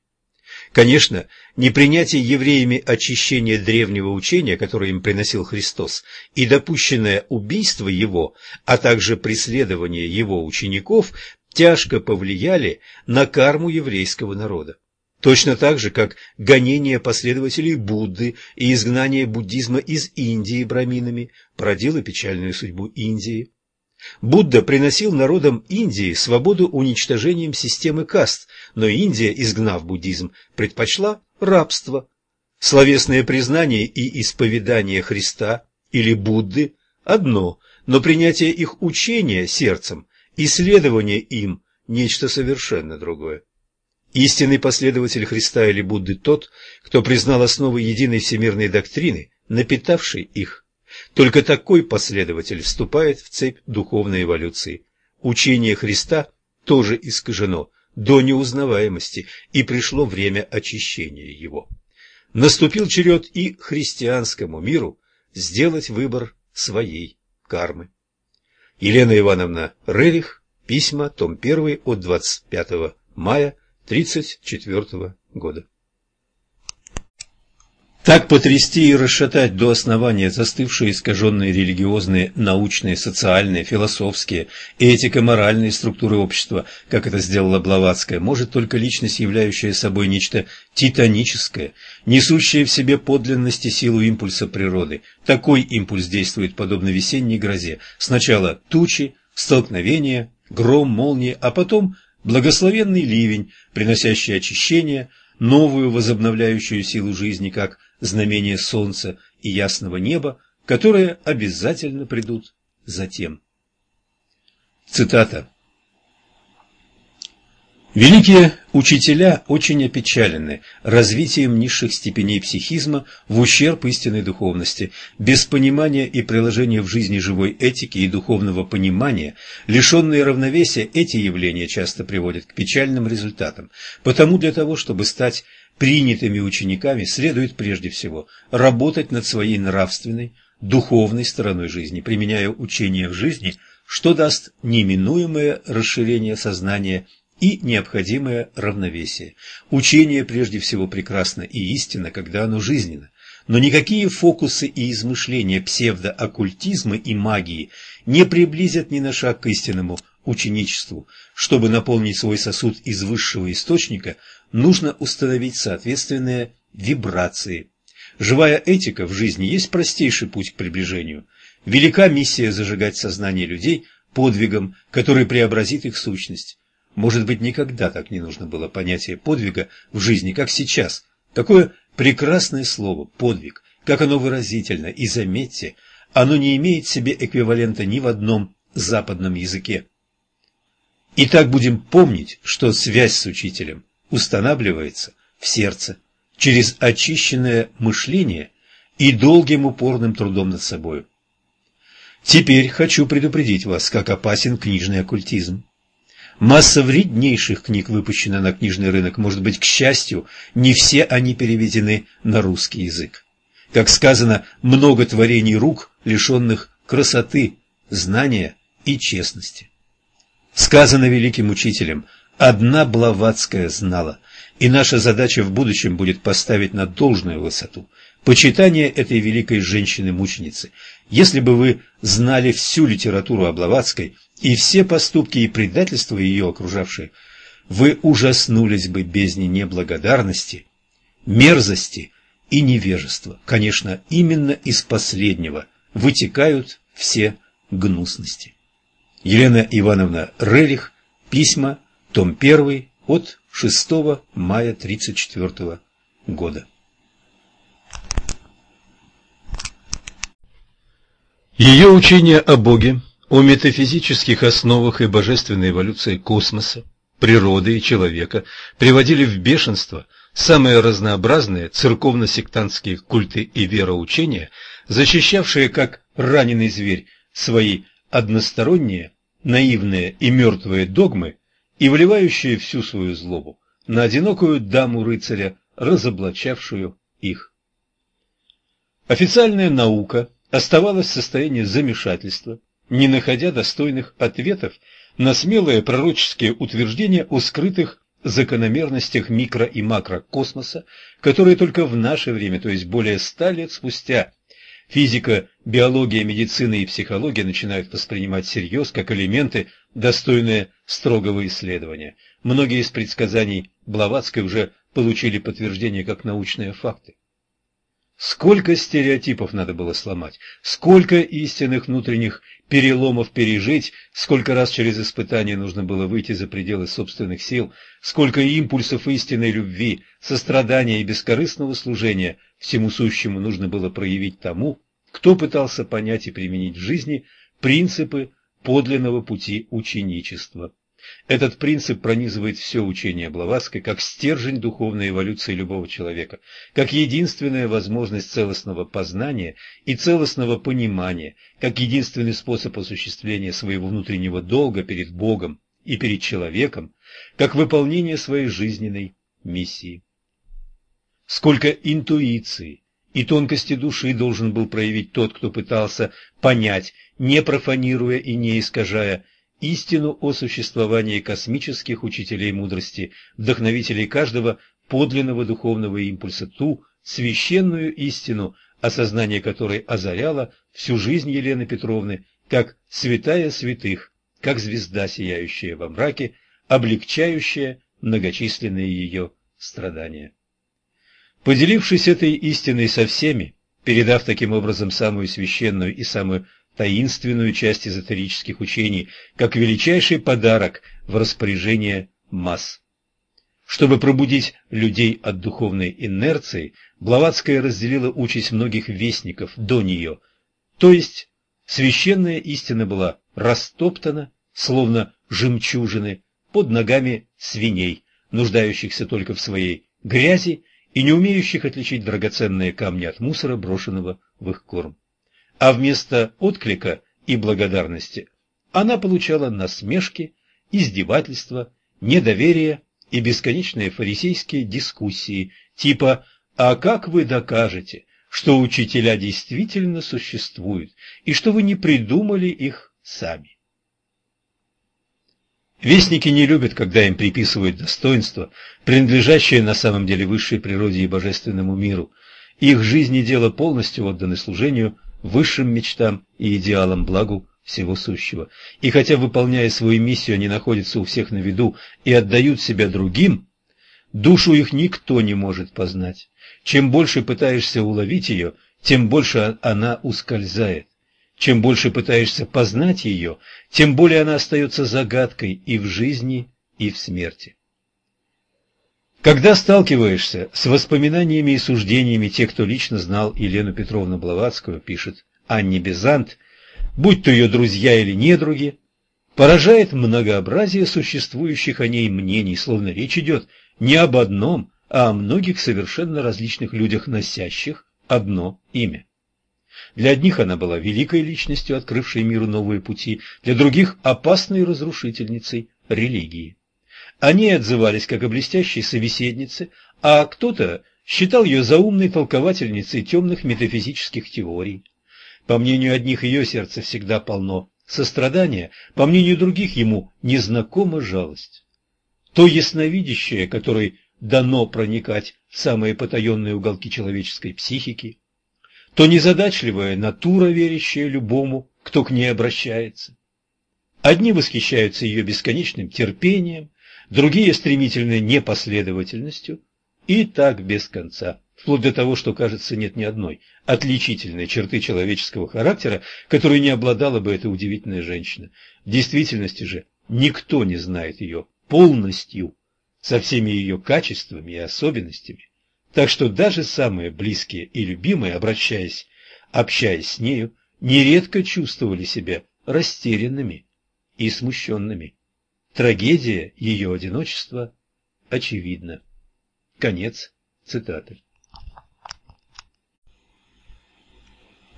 Конечно, непринятие евреями очищения древнего учения, которое им приносил Христос, и допущенное убийство его, а также преследование его учеников, тяжко повлияли на карму еврейского народа. Точно так же, как гонение последователей Будды и изгнание буддизма из Индии браминами породило печальную судьбу Индии. Будда приносил народам Индии свободу уничтожением системы каст, но Индия, изгнав буддизм, предпочла рабство. Словесное признание и исповедание Христа или Будды – одно, но принятие их учения сердцем, исследование им – нечто совершенно другое. Истинный последователь Христа или Будды тот, кто признал основы единой всемирной доктрины, напитавшей их. Только такой последователь вступает в цепь духовной эволюции. Учение Христа тоже искажено до неузнаваемости, и пришло время очищения его. Наступил черед и христианскому миру сделать выбор своей кармы. Елена Ивановна Рерих, письма, том 1 от 25 мая 1934 года. Так потрясти и расшатать до основания застывшие искаженные религиозные, научные, социальные, философские, этико-моральные структуры общества, как это сделала Блаватская, может только личность, являющая собой нечто титаническое, несущее в себе подлинность и силу импульса природы. Такой импульс действует подобно весенней грозе. Сначала тучи, столкновения, гром, молнии, а потом благословенный ливень, приносящий очищение, новую возобновляющую силу жизни, как знамение солнца и ясного неба, которые обязательно придут затем. Цитата. Великие учителя очень опечалены развитием низших степеней психизма в ущерб истинной духовности. Без понимания и приложения в жизни живой этики и духовного понимания, лишенные равновесия, эти явления часто приводят к печальным результатам. Потому для того, чтобы стать принятыми учениками, следует прежде всего работать над своей нравственной, духовной стороной жизни, применяя учение в жизни, что даст неминуемое расширение сознания и необходимое равновесие. Учение прежде всего прекрасно и истинно, когда оно жизненно. Но никакие фокусы и измышления псевдооккультизма и магии не приблизят ни на шаг к истинному ученичеству. Чтобы наполнить свой сосуд из высшего источника, нужно установить соответственные вибрации. Живая этика в жизни есть простейший путь к приближению. Велика миссия зажигать сознание людей подвигом, который преобразит их сущность. Может быть, никогда так не нужно было понятие подвига в жизни, как сейчас. Такое прекрасное слово «подвиг», как оно выразительно, и заметьте, оно не имеет себе эквивалента ни в одном западном языке. Итак, будем помнить, что связь с учителем устанавливается в сердце через очищенное мышление и долгим упорным трудом над собой. Теперь хочу предупредить вас, как опасен книжный оккультизм. Масса вреднейших книг выпущена на книжный рынок. Может быть, к счастью, не все они переведены на русский язык. Как сказано, много творений рук, лишенных красоты, знания и честности. Сказано великим учителем, одна Блаватская знала, и наша задача в будущем будет поставить на должную высоту почитание этой великой женщины-мученицы. Если бы вы знали всю литературу о Блаватской и все поступки и предательства ее окружавшие, вы ужаснулись бы бездне неблагодарности, мерзости и невежества. Конечно, именно из последнего вытекают все гнусности. Елена Ивановна Рерих, письма, том 1, от 6 мая 1934 года. Ее учение о Боге, о метафизических основах и божественной эволюции космоса, природы и человека приводили в бешенство самые разнообразные церковно-сектантские культы и вероучения, защищавшие как раненый зверь свои односторонние, наивные и мертвые догмы и вливающие всю свою злобу на одинокую даму-рыцаря, разоблачавшую их. Официальная наука оставалась в состоянии замешательства, не находя достойных ответов на смелые пророческие утверждения о скрытых закономерностях микро- и макрокосмоса, которые только в наше время, то есть более ста лет спустя, физика, биология, медицина и психология начинают воспринимать всерьез как элементы, достойные строгого исследования. Многие из предсказаний Блаватской уже получили подтверждение как научные факты. Сколько стереотипов надо было сломать, сколько истинных внутренних переломов пережить, сколько раз через испытания нужно было выйти за пределы собственных сил, сколько импульсов истинной любви, сострадания и бескорыстного служения всему сущему нужно было проявить тому, кто пытался понять и применить в жизни принципы подлинного пути ученичества. Этот принцип пронизывает все учение Блаватской как стержень духовной эволюции любого человека, как единственная возможность целостного познания и целостного понимания, как единственный способ осуществления своего внутреннего долга перед Богом и перед человеком, как выполнение своей жизненной миссии. Сколько интуиции и тонкости души должен был проявить тот, кто пытался понять, не профанируя и не искажая, истину о существовании космических учителей мудрости, вдохновителей каждого подлинного духовного импульса, ту священную истину, осознание которой озаряло всю жизнь Елены Петровны, как святая святых, как звезда, сияющая во мраке, облегчающая многочисленные ее страдания. Поделившись этой истиной со всеми, передав таким образом самую священную и самую таинственную часть эзотерических учений, как величайший подарок в распоряжение масс. Чтобы пробудить людей от духовной инерции, Блаватская разделила участь многих вестников до нее, то есть священная истина была растоптана, словно жемчужины, под ногами свиней, нуждающихся только в своей грязи и не умеющих отличить драгоценные камни от мусора, брошенного в их корм а вместо отклика и благодарности она получала насмешки, издевательства, недоверие и бесконечные фарисейские дискуссии, типа «А как вы докажете, что учителя действительно существуют и что вы не придумали их сами?» Вестники не любят, когда им приписывают достоинства, принадлежащие на самом деле высшей природе и божественному миру. Их жизнь и дело полностью отданы служению высшим мечтам и идеалам благу всего сущего. И хотя, выполняя свою миссию, они находятся у всех на виду и отдают себя другим, душу их никто не может познать. Чем больше пытаешься уловить ее, тем больше она ускользает. Чем больше пытаешься познать ее, тем более она остается загадкой и в жизни, и в смерти. Когда сталкиваешься с воспоминаниями и суждениями тех, кто лично знал Елену Петровну Блаватскую, пишет Анни Безант, будь то ее друзья или недруги, поражает многообразие существующих о ней мнений, словно речь идет не об одном, а о многих совершенно различных людях, носящих одно имя. Для одних она была великой личностью, открывшей миру новые пути, для других – опасной разрушительницей религии. Они отзывались как о блестящей собеседнице, а кто-то считал ее заумной толковательницей темных метафизических теорий. По мнению одних, ее сердце всегда полно сострадания, по мнению других, ему незнакома жалость. То ясновидящее, которой дано проникать в самые потаенные уголки человеческой психики, то незадачливая натура, верящая любому, кто к ней обращается. Одни восхищаются ее бесконечным терпением, другие стремительной непоследовательностью, и так без конца, вплоть до того, что, кажется, нет ни одной отличительной черты человеческого характера, которой не обладала бы эта удивительная женщина. В действительности же никто не знает ее полностью, со всеми ее качествами и особенностями, так что даже самые близкие и любимые, обращаясь, общаясь с нею, нередко чувствовали себя растерянными и смущенными. Трагедия ее одиночества очевидна. Конец цитаты.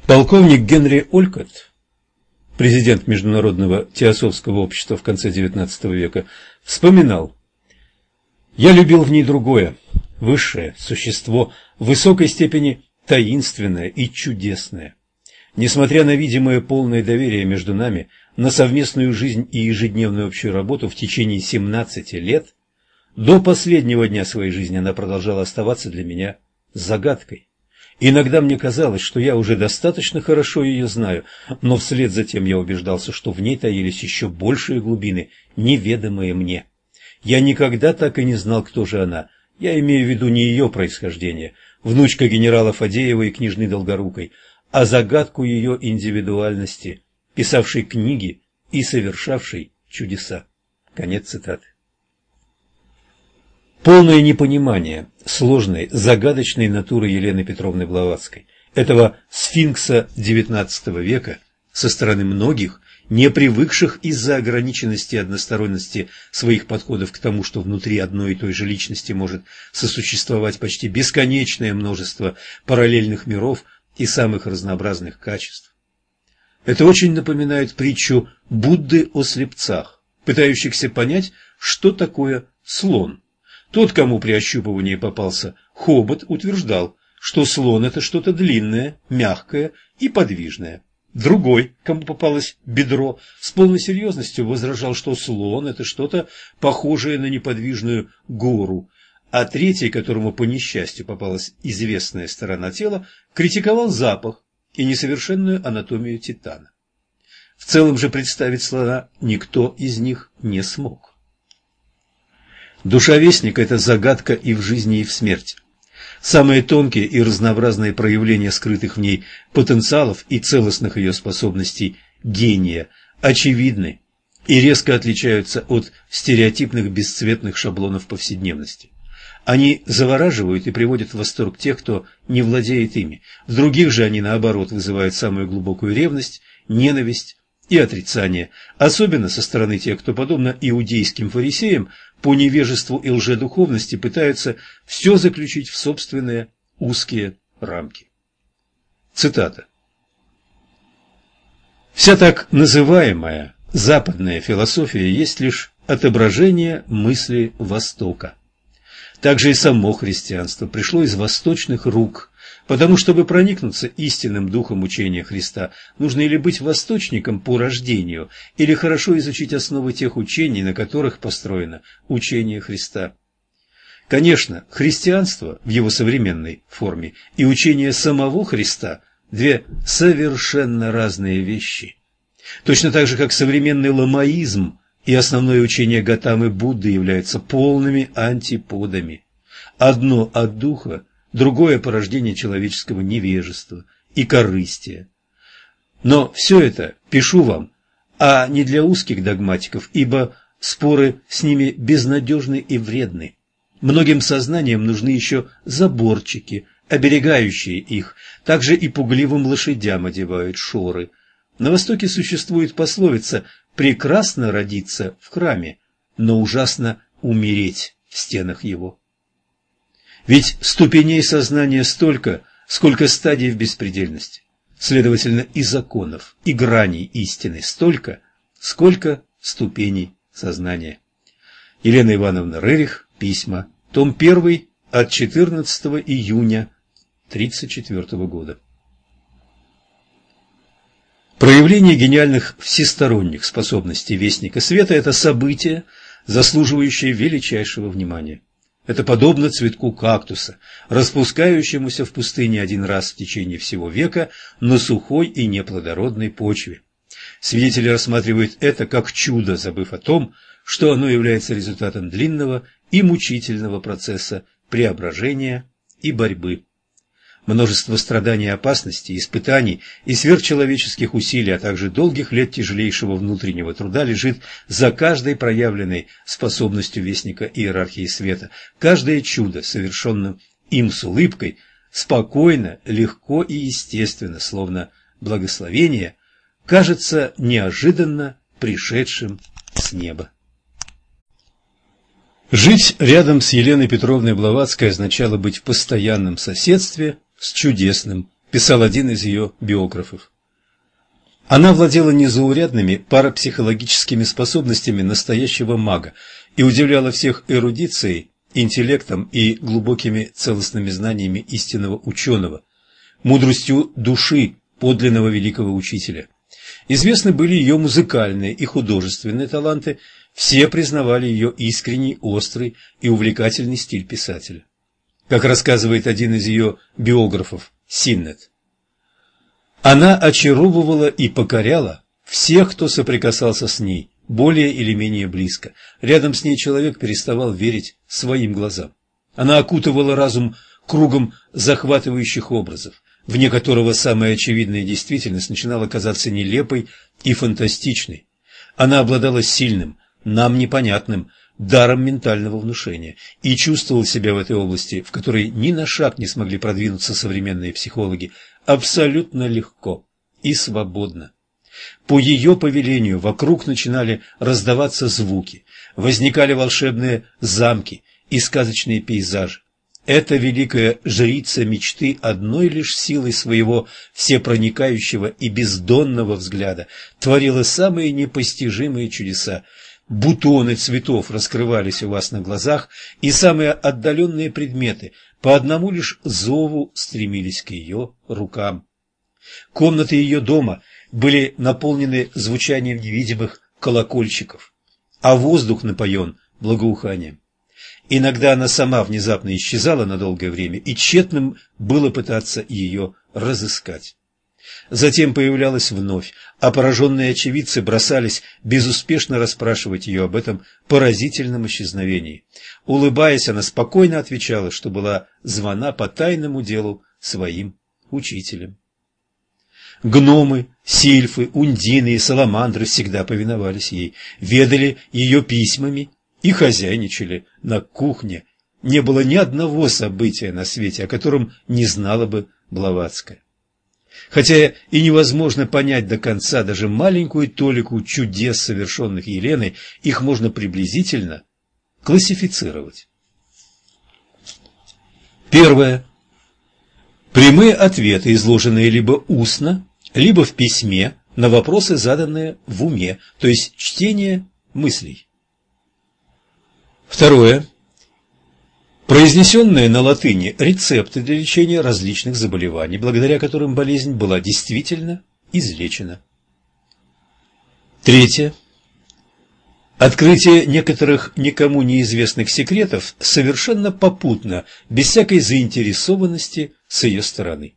Полковник Генри Олькот, президент Международного теософского общества в конце XIX века, вспоминал «Я любил в ней другое, высшее существо, в высокой степени таинственное и чудесное. Несмотря на видимое полное доверие между нами, на совместную жизнь и ежедневную общую работу в течение 17 лет, до последнего дня своей жизни она продолжала оставаться для меня загадкой. Иногда мне казалось, что я уже достаточно хорошо ее знаю, но вслед за тем я убеждался, что в ней таились еще большие глубины, неведомые мне. Я никогда так и не знал, кто же она. Я имею в виду не ее происхождение, внучка генерала Фадеева и княжны Долгорукой, а загадку ее индивидуальности, писавшей книги и совершавшей чудеса. Конец цитаты. Полное непонимание сложной, загадочной натуры Елены Петровны Блаватской, этого сфинкса XIX века, со стороны многих, не привыкших из-за ограниченности и односторонности своих подходов к тому, что внутри одной и той же личности может сосуществовать почти бесконечное множество параллельных миров и самых разнообразных качеств. Это очень напоминает притчу Будды о слепцах, пытающихся понять, что такое слон. Тот, кому при ощупывании попался хобот, утверждал, что слон – это что-то длинное, мягкое и подвижное. Другой, кому попалось бедро, с полной серьезностью возражал, что слон – это что-то похожее на неподвижную гору, а третий, которому по несчастью попалась известная сторона тела, критиковал запах и несовершенную анатомию титана. В целом же представить слона никто из них не смог. Душа Вестника – это загадка и в жизни, и в смерти. Самые тонкие и разнообразные проявления скрытых в ней потенциалов и целостных ее способностей гения очевидны и резко отличаются от стереотипных бесцветных шаблонов повседневности. Они завораживают и приводят в восторг тех, кто не владеет ими. В других же они, наоборот, вызывают самую глубокую ревность, ненависть и отрицание, особенно со стороны тех, кто, подобно иудейским фарисеям, по невежеству и лжедуховности пытаются все заключить в собственные узкие рамки. Цитата. Вся так называемая западная философия есть лишь отображение мысли Востока. Также и само христианство пришло из восточных рук Потому, чтобы проникнуться истинным духом учения Христа, нужно или быть восточником по рождению, или хорошо изучить основы тех учений, на которых построено учение Христа. Конечно, христианство в его современной форме и учение самого Христа – две совершенно разные вещи. Точно так же, как современный ламаизм и основное учение Гатамы Будды являются полными антиподами. Одно от духа, другое порождение человеческого невежества и корыстия. Но все это пишу вам, а не для узких догматиков, ибо споры с ними безнадежны и вредны. Многим сознаниям нужны еще заборчики, оберегающие их, также и пугливым лошадям одевают шоры. На Востоке существует пословица «прекрасно родиться в храме, но ужасно умереть в стенах его». Ведь ступеней сознания столько, сколько стадий в беспредельности. Следовательно, и законов, и граней истины столько, сколько ступеней сознания. Елена Ивановна Рерих, письма, том 1 от 14 июня 1934 года. Проявление гениальных всесторонних способностей Вестника Света – это событие, заслуживающее величайшего внимания. Это подобно цветку кактуса, распускающемуся в пустыне один раз в течение всего века на сухой и неплодородной почве. Свидетели рассматривают это как чудо, забыв о том, что оно является результатом длинного и мучительного процесса преображения и борьбы множество страданий и опасностей, испытаний и сверхчеловеческих усилий, а также долгих лет тяжелейшего внутреннего труда лежит за каждой проявленной способностью вестника иерархии света. Каждое чудо, совершенным им с улыбкой, спокойно, легко и естественно, словно благословение, кажется неожиданно пришедшим с неба. Жить рядом с Еленой Петровной Блаватской означало быть в постоянном соседстве с чудесным, писал один из ее биографов. Она владела незаурядными парапсихологическими способностями настоящего мага и удивляла всех эрудицией, интеллектом и глубокими целостными знаниями истинного ученого, мудростью души подлинного великого учителя. Известны были ее музыкальные и художественные таланты, все признавали ее искренний, острый и увлекательный стиль писателя. Как рассказывает один из ее биографов, Синнет. Она очаровывала и покоряла всех, кто соприкасался с ней, более или менее близко. Рядом с ней человек переставал верить своим глазам. Она окутывала разум кругом захватывающих образов, вне которого самая очевидная действительность начинала казаться нелепой и фантастичной. Она обладала сильным, нам непонятным, даром ментального внушения и чувствовал себя в этой области, в которой ни на шаг не смогли продвинуться современные психологи, абсолютно легко и свободно. По ее повелению вокруг начинали раздаваться звуки, возникали волшебные замки и сказочные пейзажи. Эта великая жрица мечты одной лишь силой своего всепроникающего и бездонного взгляда творила самые непостижимые чудеса. Бутоны цветов раскрывались у вас на глазах, и самые отдаленные предметы по одному лишь зову стремились к ее рукам. Комнаты ее дома были наполнены звучанием невидимых колокольчиков, а воздух напоен благоуханием. Иногда она сама внезапно исчезала на долгое время, и тщетным было пытаться ее разыскать. Затем появлялась вновь, а пораженные очевидцы бросались безуспешно расспрашивать ее об этом поразительном исчезновении. Улыбаясь, она спокойно отвечала, что была звона по тайному делу своим учителем. Гномы, сильфы, ундины и саламандры всегда повиновались ей, ведали ее письмами и хозяйничали на кухне. Не было ни одного события на свете, о котором не знала бы Блаватская. Хотя и невозможно понять до конца даже маленькую толику чудес, совершенных Еленой, их можно приблизительно классифицировать. Первое. Прямые ответы, изложенные либо устно, либо в письме на вопросы, заданные в уме, то есть чтение мыслей. Второе. Произнесенные на латыни рецепты для лечения различных заболеваний, благодаря которым болезнь была действительно излечена. Третье. Открытие некоторых никому неизвестных секретов совершенно попутно, без всякой заинтересованности с ее стороны.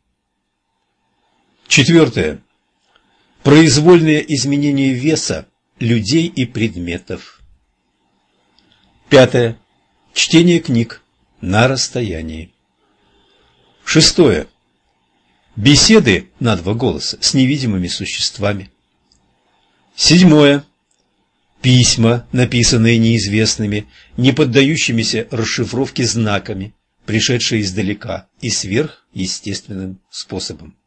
Четвертое. Произвольные изменения веса людей и предметов. Пятое. Чтение книг на расстоянии. Шестое. Беседы на два голоса с невидимыми существами. Седьмое. Письма, написанные неизвестными, не поддающимися расшифровке знаками, пришедшие издалека и сверхъестественным способом.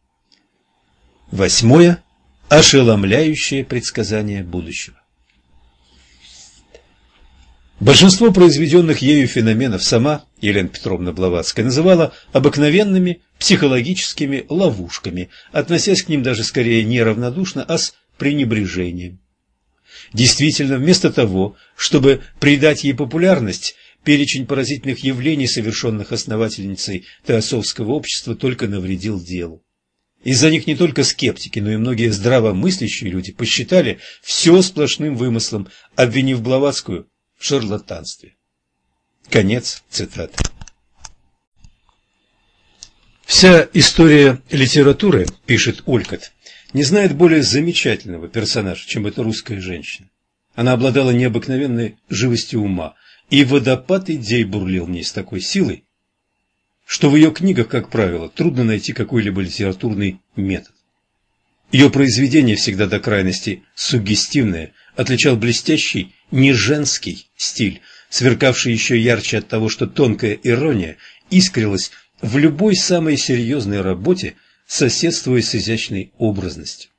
Восьмое. Ошеломляющее предсказание будущего. Большинство произведенных ею феноменов сама Елена Петровна Блаватская называла обыкновенными психологическими ловушками, относясь к ним даже скорее не равнодушно, а с пренебрежением. Действительно, вместо того, чтобы придать ей популярность, перечень поразительных явлений, совершенных основательницей теософского общества, только навредил делу. Из-за них не только скептики, но и многие здравомыслящие люди посчитали все сплошным вымыслом, обвинив Блаватскую в шарлатанстве. Конец цитаты. Вся история литературы, пишет Олькот, не знает более замечательного персонажа, чем эта русская женщина. Она обладала необыкновенной живостью ума, и водопад идей бурлил в ней с такой силой, что в ее книгах, как правило, трудно найти какой-либо литературный метод. Ее произведения всегда до крайности суггестивные, отличал блестящий не женский стиль, сверкавший еще ярче от того, что тонкая ирония искрилась в любой самой серьезной работе, соседствуя с изящной образностью.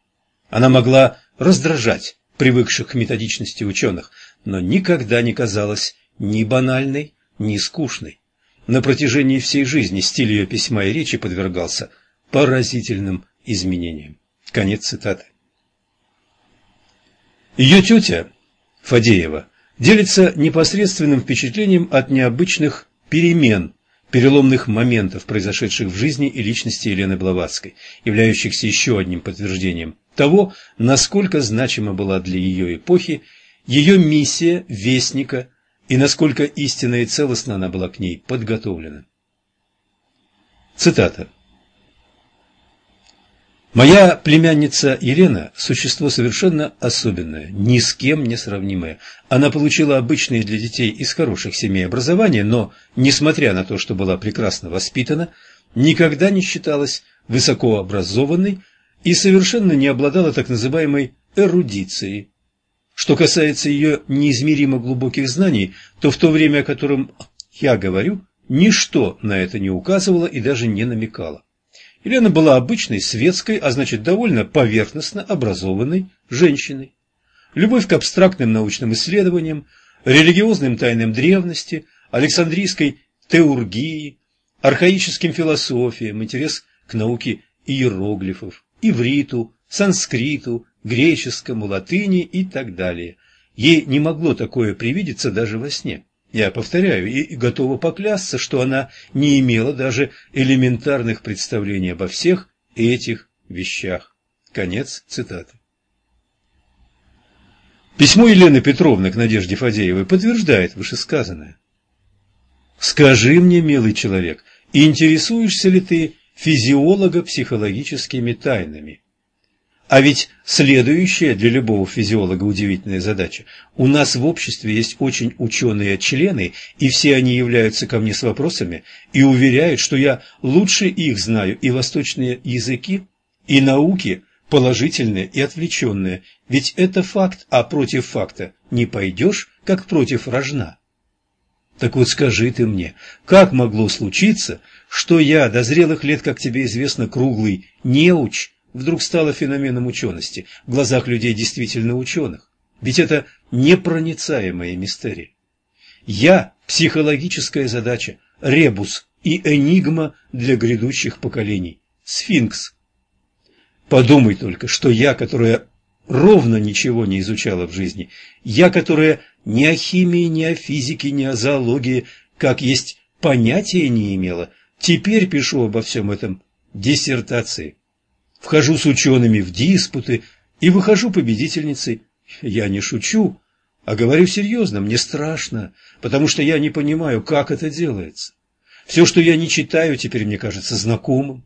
Она могла раздражать привыкших к методичности ученых, но никогда не казалась ни банальной, ни скучной. На протяжении всей жизни стиль ее письма и речи подвергался поразительным изменениям. Конец цитаты. Ее тетя, Фадеева, делится непосредственным впечатлением от необычных перемен, переломных моментов, произошедших в жизни и личности Елены Блаватской, являющихся еще одним подтверждением того, насколько значима была для ее эпохи ее миссия вестника и насколько истинно и целостно она была к ней подготовлена. Цитата. Моя племянница Елена – существо совершенно особенное, ни с кем не сравнимое. Она получила обычное для детей из хороших семей образование, но, несмотря на то, что была прекрасно воспитана, никогда не считалась высокообразованной и совершенно не обладала так называемой эрудицией. Что касается ее неизмеримо глубоких знаний, то в то время, о котором я говорю, ничто на это не указывало и даже не намекало. Елена была обычной светской, а значит довольно поверхностно образованной женщиной. Любовь к абстрактным научным исследованиям, религиозным тайнам древности, Александрийской теургии, архаическим философиям, интерес к науке иероглифов, ивриту, санскриту, греческому, латыни и так далее. Ей не могло такое привидеться даже во сне. Я повторяю и готова поклясться, что она не имела даже элементарных представлений обо всех этих вещах. Конец цитаты. Письмо Елены Петровны к Надежде Фадеевой подтверждает вышесказанное. «Скажи мне, милый человек, интересуешься ли ты физиолого-психологическими тайнами?» А ведь следующая для любого физиолога удивительная задача. У нас в обществе есть очень ученые-члены, и все они являются ко мне с вопросами и уверяют, что я лучше их знаю и восточные языки, и науки положительные и отвлеченные. Ведь это факт, а против факта не пойдешь, как против рожна. Так вот скажи ты мне, как могло случиться, что я, до зрелых лет, как тебе известно, круглый неуч, вдруг стало феноменом учености в глазах людей действительно ученых. Ведь это непроницаемая мистерия. Я – психологическая задача, ребус и энигма для грядущих поколений, сфинкс. Подумай только, что я, которая ровно ничего не изучала в жизни, я, которая ни о химии, ни о физике, ни о зоологии, как есть, понятия не имела, теперь пишу обо всем этом диссертации вхожу с учеными в диспуты и выхожу победительницей. Я не шучу, а говорю серьезно, мне страшно, потому что я не понимаю, как это делается. Все, что я не читаю, теперь мне кажется знакомым.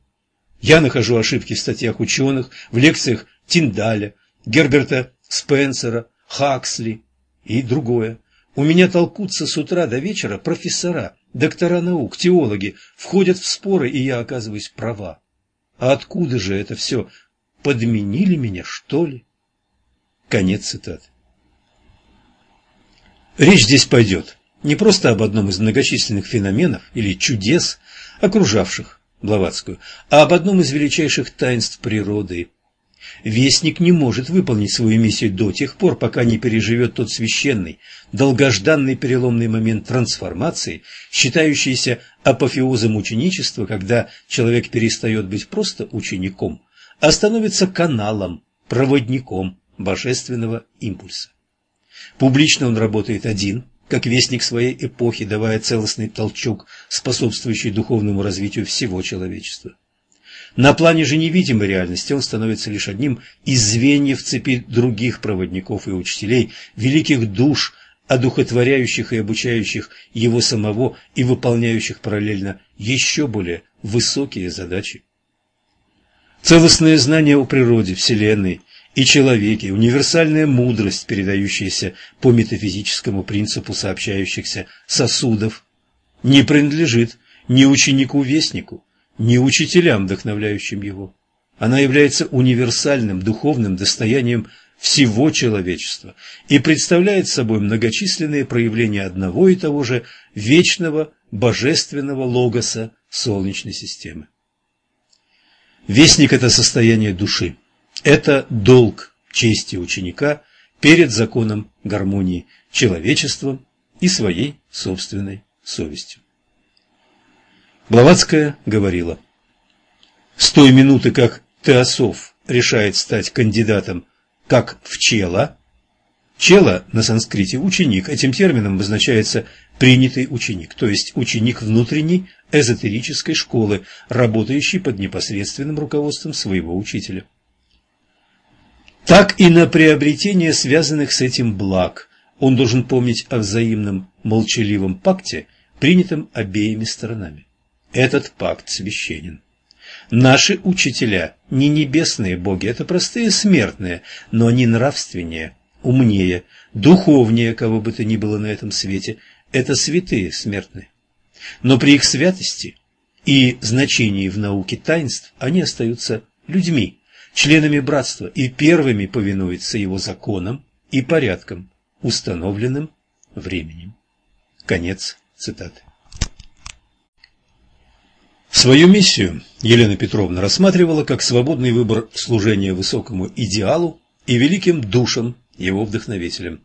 Я нахожу ошибки в статьях ученых, в лекциях Тиндаля, Герберта Спенсера, Хаксли и другое. У меня толкутся с утра до вечера профессора, доктора наук, теологи, входят в споры, и я оказываюсь права. А откуда же это все? Подменили меня, что ли? Конец цитаты. Речь здесь пойдет не просто об одном из многочисленных феноменов или чудес, окружавших Блаватскую, а об одном из величайших таинств природы – Вестник не может выполнить свою миссию до тех пор, пока не переживет тот священный, долгожданный переломный момент трансформации, считающийся апофеозом ученичества, когда человек перестает быть просто учеником, а становится каналом, проводником божественного импульса. Публично он работает один, как вестник своей эпохи, давая целостный толчок, способствующий духовному развитию всего человечества. На плане же невидимой реальности он становится лишь одним из звеньев цепи других проводников и учителей, великих душ, одухотворяющих и обучающих его самого и выполняющих параллельно еще более высокие задачи. Целостное знание о природе, Вселенной и человеке, универсальная мудрость, передающаяся по метафизическому принципу сообщающихся сосудов, не принадлежит ни ученику-вестнику, не учителям, вдохновляющим его. Она является универсальным духовным достоянием всего человечества и представляет собой многочисленные проявления одного и того же вечного божественного логоса Солнечной системы. Вестник – это состояние души, это долг чести ученика перед законом гармонии человечеством и своей собственной совестью. Блаватская говорила, «С той минуты, как Теософ решает стать кандидатом как в чела, чела на санскрите ученик, этим термином обозначается принятый ученик, то есть ученик внутренней эзотерической школы, работающий под непосредственным руководством своего учителя. Так и на приобретение связанных с этим благ он должен помнить о взаимном молчаливом пакте, принятом обеими сторонами. Этот пакт священен. Наши учителя не небесные боги, это простые смертные, но они нравственнее, умнее, духовнее кого бы то ни было на этом свете. Это святые смертные. Но при их святости и значении в науке таинств они остаются людьми, членами братства и первыми повинуются его законам и порядкам, установленным временем. Конец цитаты. Свою миссию Елена Петровна рассматривала как свободный выбор служения высокому идеалу и великим душам, его вдохновителям.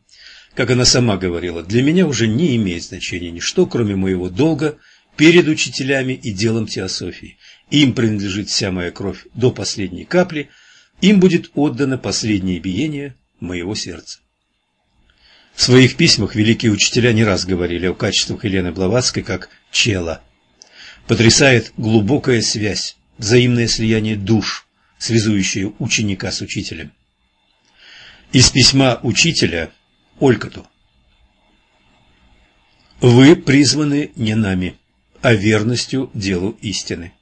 Как она сама говорила, для меня уже не имеет значения ничто, кроме моего долга перед учителями и делом теософии. Им принадлежит вся моя кровь до последней капли, им будет отдано последнее биение моего сердца. В своих письмах великие учителя не раз говорили о качествах Елены Блаватской как «чела», потрясает глубокая связь, взаимное слияние душ, связующее ученика с учителем. Из письма учителя Олькоту. «Вы призваны не нами, а верностью делу истины.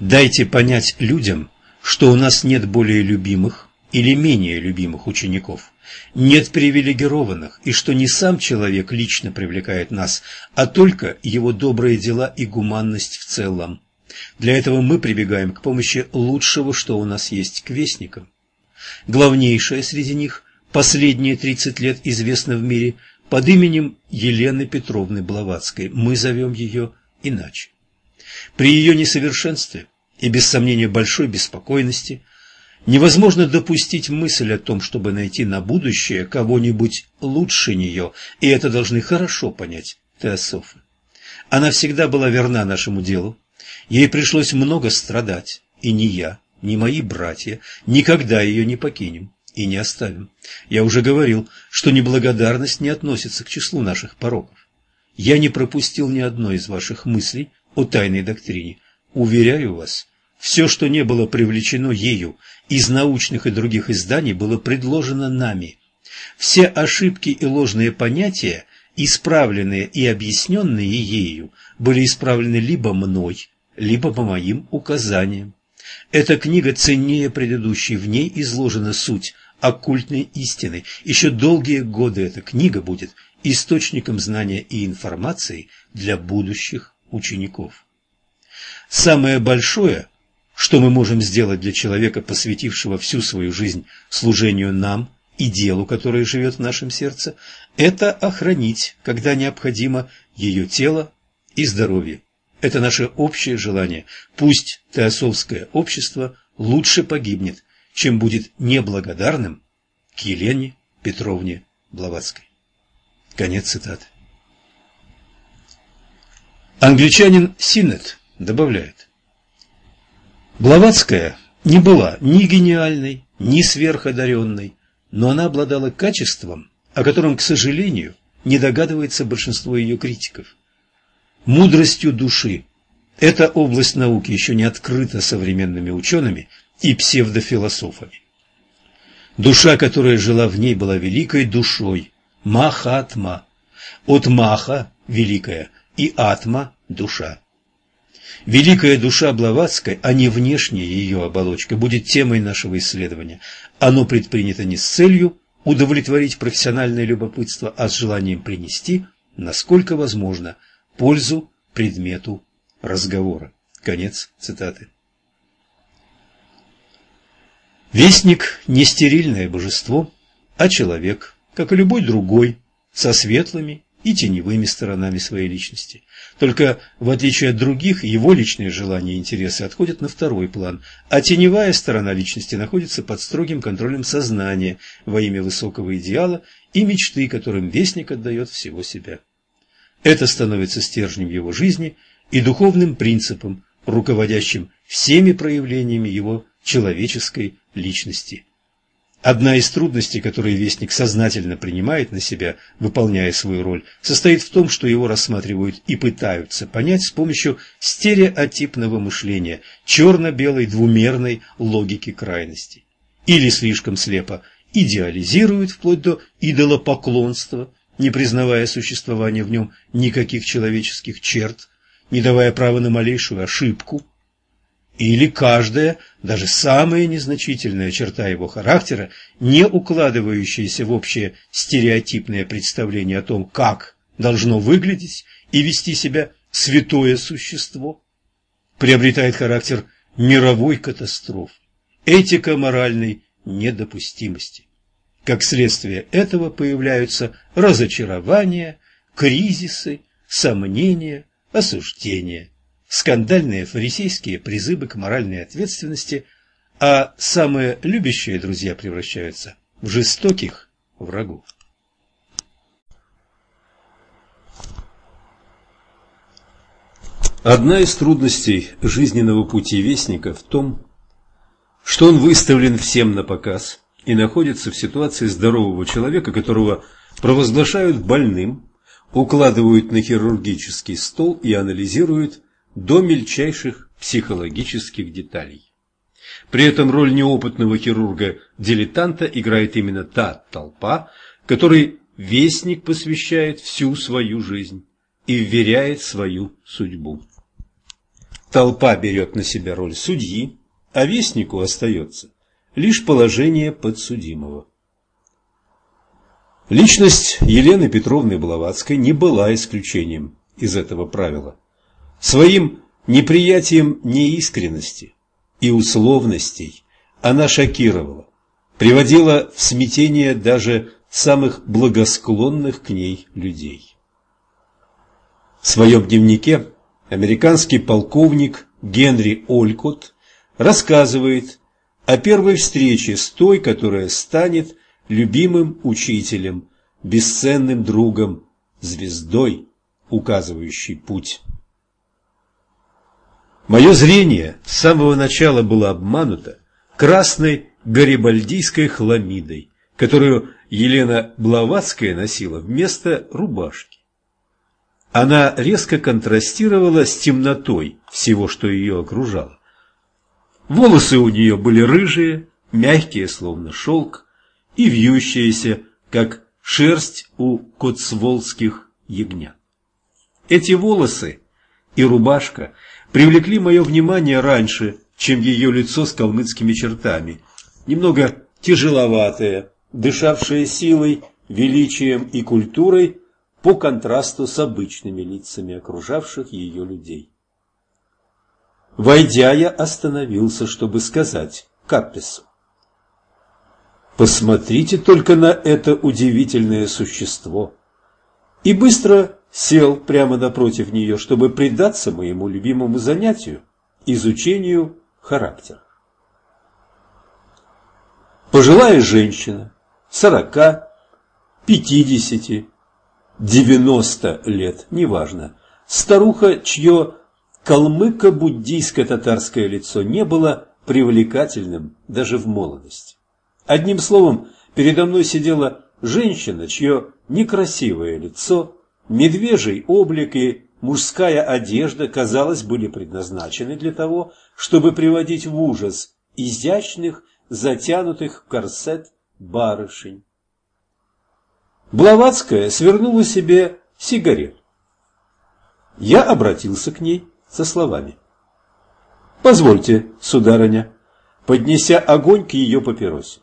Дайте понять людям, что у нас нет более любимых или менее любимых учеников, нет привилегированных, и что не сам человек лично привлекает нас, а только его добрые дела и гуманность в целом. Для этого мы прибегаем к помощи лучшего, что у нас есть, к вестникам. Главнейшая среди них, последние 30 лет известна в мире под именем Елены Петровны Блаватской. Мы зовем ее иначе. При ее несовершенстве и, без сомнения, большой беспокойности – Невозможно допустить мысль о том, чтобы найти на будущее кого-нибудь лучше нее, и это должны хорошо понять теософы. Она всегда была верна нашему делу. Ей пришлось много страдать, и ни я, ни мои братья никогда ее не покинем и не оставим. Я уже говорил, что неблагодарность не относится к числу наших пороков. Я не пропустил ни одной из ваших мыслей о тайной доктрине. Уверяю вас, все, что не было привлечено ею из научных и других изданий, было предложено нами. Все ошибки и ложные понятия, исправленные и объясненные ею, были исправлены либо мной, либо по моим указаниям. Эта книга ценнее предыдущей, в ней изложена суть оккультной истины. Еще долгие годы эта книга будет источником знания и информации для будущих учеников. Самое большое что мы можем сделать для человека, посвятившего всю свою жизнь служению нам и делу, которое живет в нашем сердце, это охранить, когда необходимо, ее тело и здоровье. Это наше общее желание. Пусть теософское общество лучше погибнет, чем будет неблагодарным к Елене Петровне Блаватской. Конец цитаты. Англичанин Синет добавляет. Блаватская не была ни гениальной, ни сверходаренной, но она обладала качеством, о котором, к сожалению, не догадывается большинство ее критиков. Мудростью души. Эта область науки еще не открыта современными учеными и псевдофилософами. Душа, которая жила в ней, была великой душой, Махатма. От Маха – великая, и Атма – душа. Великая душа Блаватской, а не внешняя ее оболочка, будет темой нашего исследования. Оно предпринято не с целью удовлетворить профессиональное любопытство, а с желанием принести, насколько возможно, пользу предмету разговора. Конец цитаты. Вестник – не стерильное божество, а человек, как и любой другой, со светлыми и теневыми сторонами своей личности. Только, в отличие от других, его личные желания и интересы отходят на второй план, а теневая сторона личности находится под строгим контролем сознания во имя высокого идеала и мечты, которым Вестник отдает всего себя. Это становится стержнем его жизни и духовным принципом, руководящим всеми проявлениями его человеческой личности. Одна из трудностей, которые Вестник сознательно принимает на себя, выполняя свою роль, состоит в том, что его рассматривают и пытаются понять с помощью стереотипного мышления, черно-белой двумерной логики крайностей. Или слишком слепо идеализируют вплоть до идолопоклонства, не признавая существования в нем никаких человеческих черт, не давая права на малейшую ошибку, или каждая, даже самая незначительная черта его характера, не укладывающаяся в общее стереотипное представление о том, как должно выглядеть и вести себя святое существо, приобретает характер мировой катастрофы, этико-моральной недопустимости. Как следствие этого появляются разочарования, кризисы, сомнения, осуждения скандальные фарисейские призывы к моральной ответственности, а самые любящие друзья превращаются в жестоких врагов. Одна из трудностей жизненного пути Вестника в том, что он выставлен всем на показ и находится в ситуации здорового человека, которого провозглашают больным, укладывают на хирургический стол и анализируют до мельчайших психологических деталей. При этом роль неопытного хирурга-дилетанта играет именно та толпа, которой вестник посвящает всю свою жизнь и вверяет свою судьбу. Толпа берет на себя роль судьи, а вестнику остается лишь положение подсудимого. Личность Елены Петровны Блаватской не была исключением из этого правила. Своим неприятием неискренности и условностей она шокировала, приводила в смятение даже самых благосклонных к ней людей. В своем дневнике американский полковник Генри Олькот рассказывает о первой встрече с той, которая станет любимым учителем, бесценным другом, звездой, указывающей путь. Мое зрение с самого начала было обмануто красной гарибальдийской хламидой, которую Елена Блаватская носила вместо рубашки. Она резко контрастировала с темнотой всего, что ее окружало. Волосы у нее были рыжие, мягкие, словно шелк, и вьющиеся, как шерсть у коцволских ягнят. Эти волосы и рубашка – привлекли мое внимание раньше, чем ее лицо с калмыцкими чертами. Немного тяжеловатое, дышавшее силой, величием и культурой по контрасту с обычными лицами окружавших ее людей. Войдя, я остановился, чтобы сказать Каппесу. Посмотрите только на это удивительное существо. И быстро сел прямо напротив нее, чтобы предаться моему любимому занятию – изучению характера. Пожилая женщина, сорока, пятидесяти, девяносто лет, неважно, старуха, чье калмыко-буддийско-татарское лицо не было привлекательным даже в молодости. Одним словом, передо мной сидела женщина, чье некрасивое лицо Медвежий облик и мужская одежда, казалось, были предназначены для того, чтобы приводить в ужас изящных, затянутых в корсет барышень. Блаватская свернула себе сигарету. Я обратился к ней со словами. «Позвольте, сударыня», поднеся огонь к ее папиросе.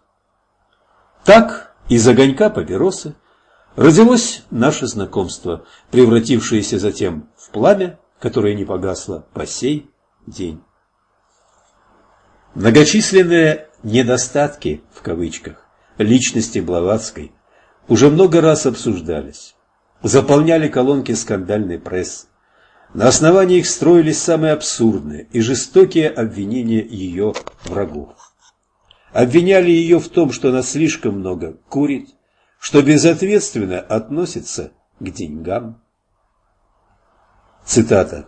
Так из огонька папиросы Родилось наше знакомство, превратившееся затем в пламя, которое не погасло по сей день. Многочисленные «недостатки» в кавычках личности Блаватской уже много раз обсуждались. заполняли колонки скандальной прессы. На основании их строились самые абсурдные и жестокие обвинения ее врагов. Обвиняли ее в том, что она слишком много курит, что безответственно относится к деньгам. Цитата.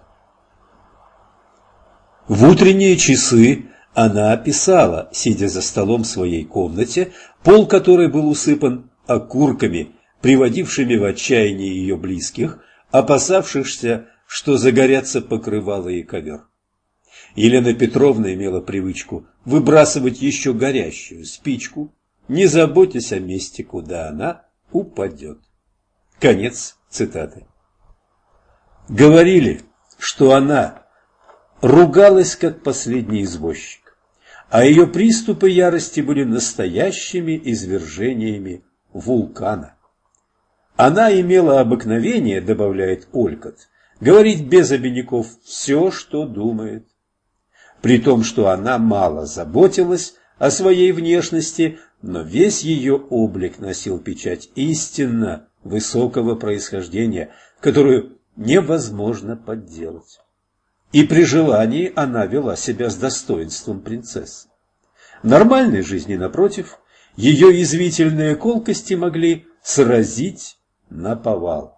В утренние часы она писала, сидя за столом в своей комнате, пол которой был усыпан окурками, приводившими в отчаяние ее близких, опасавшихся, что загорятся покрывало и ковер. Елена Петровна имела привычку выбрасывать еще горящую спичку, не заботясь о месте, куда она упадет. Конец цитаты. Говорили, что она ругалась, как последний извозчик, а ее приступы ярости были настоящими извержениями вулкана. Она имела обыкновение, добавляет Олькот, говорить без обиняков все, что думает. При том, что она мало заботилась о своей внешности, но весь ее облик носил печать истинно высокого происхождения, которую невозможно подделать. И при желании она вела себя с достоинством принцессы. В нормальной жизни, напротив, ее извительные колкости могли сразить на повал.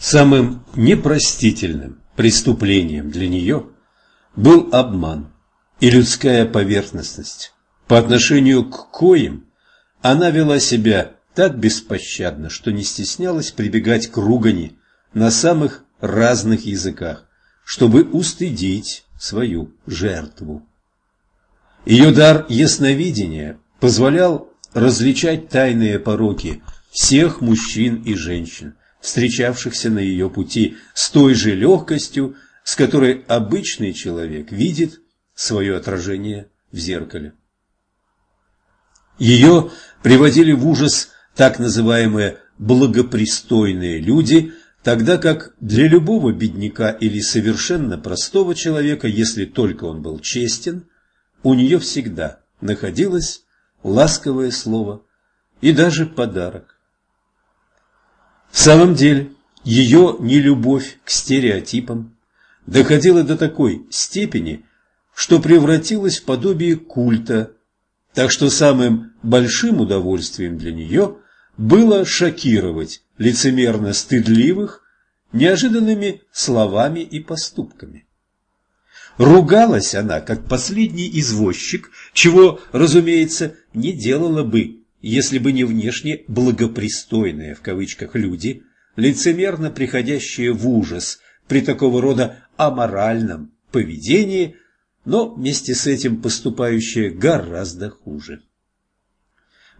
Самым непростительным преступлением для нее был обман и людская поверхностность, по отношению к коим она вела себя так беспощадно, что не стеснялась прибегать к ругани на самых разных языках, чтобы устыдить свою жертву. Ее дар ясновидения позволял различать тайные пороки всех мужчин и женщин, встречавшихся на ее пути, с той же легкостью, с которой обычный человек видит свое отражение в зеркале. Ее приводили в ужас так называемые благопристойные люди, тогда как для любого бедняка или совершенно простого человека, если только он был честен, у нее всегда находилось ласковое слово и даже подарок. В самом деле, ее нелюбовь к стереотипам доходила до такой степени, что превратилась в подобие культа, так что самым большим удовольствием для нее было шокировать лицемерно стыдливых неожиданными словами и поступками. Ругалась она, как последний извозчик, чего, разумеется, не делала бы если бы не внешне благопристойные в кавычках люди, лицемерно приходящие в ужас при такого рода аморальном поведении, но вместе с этим поступающие гораздо хуже.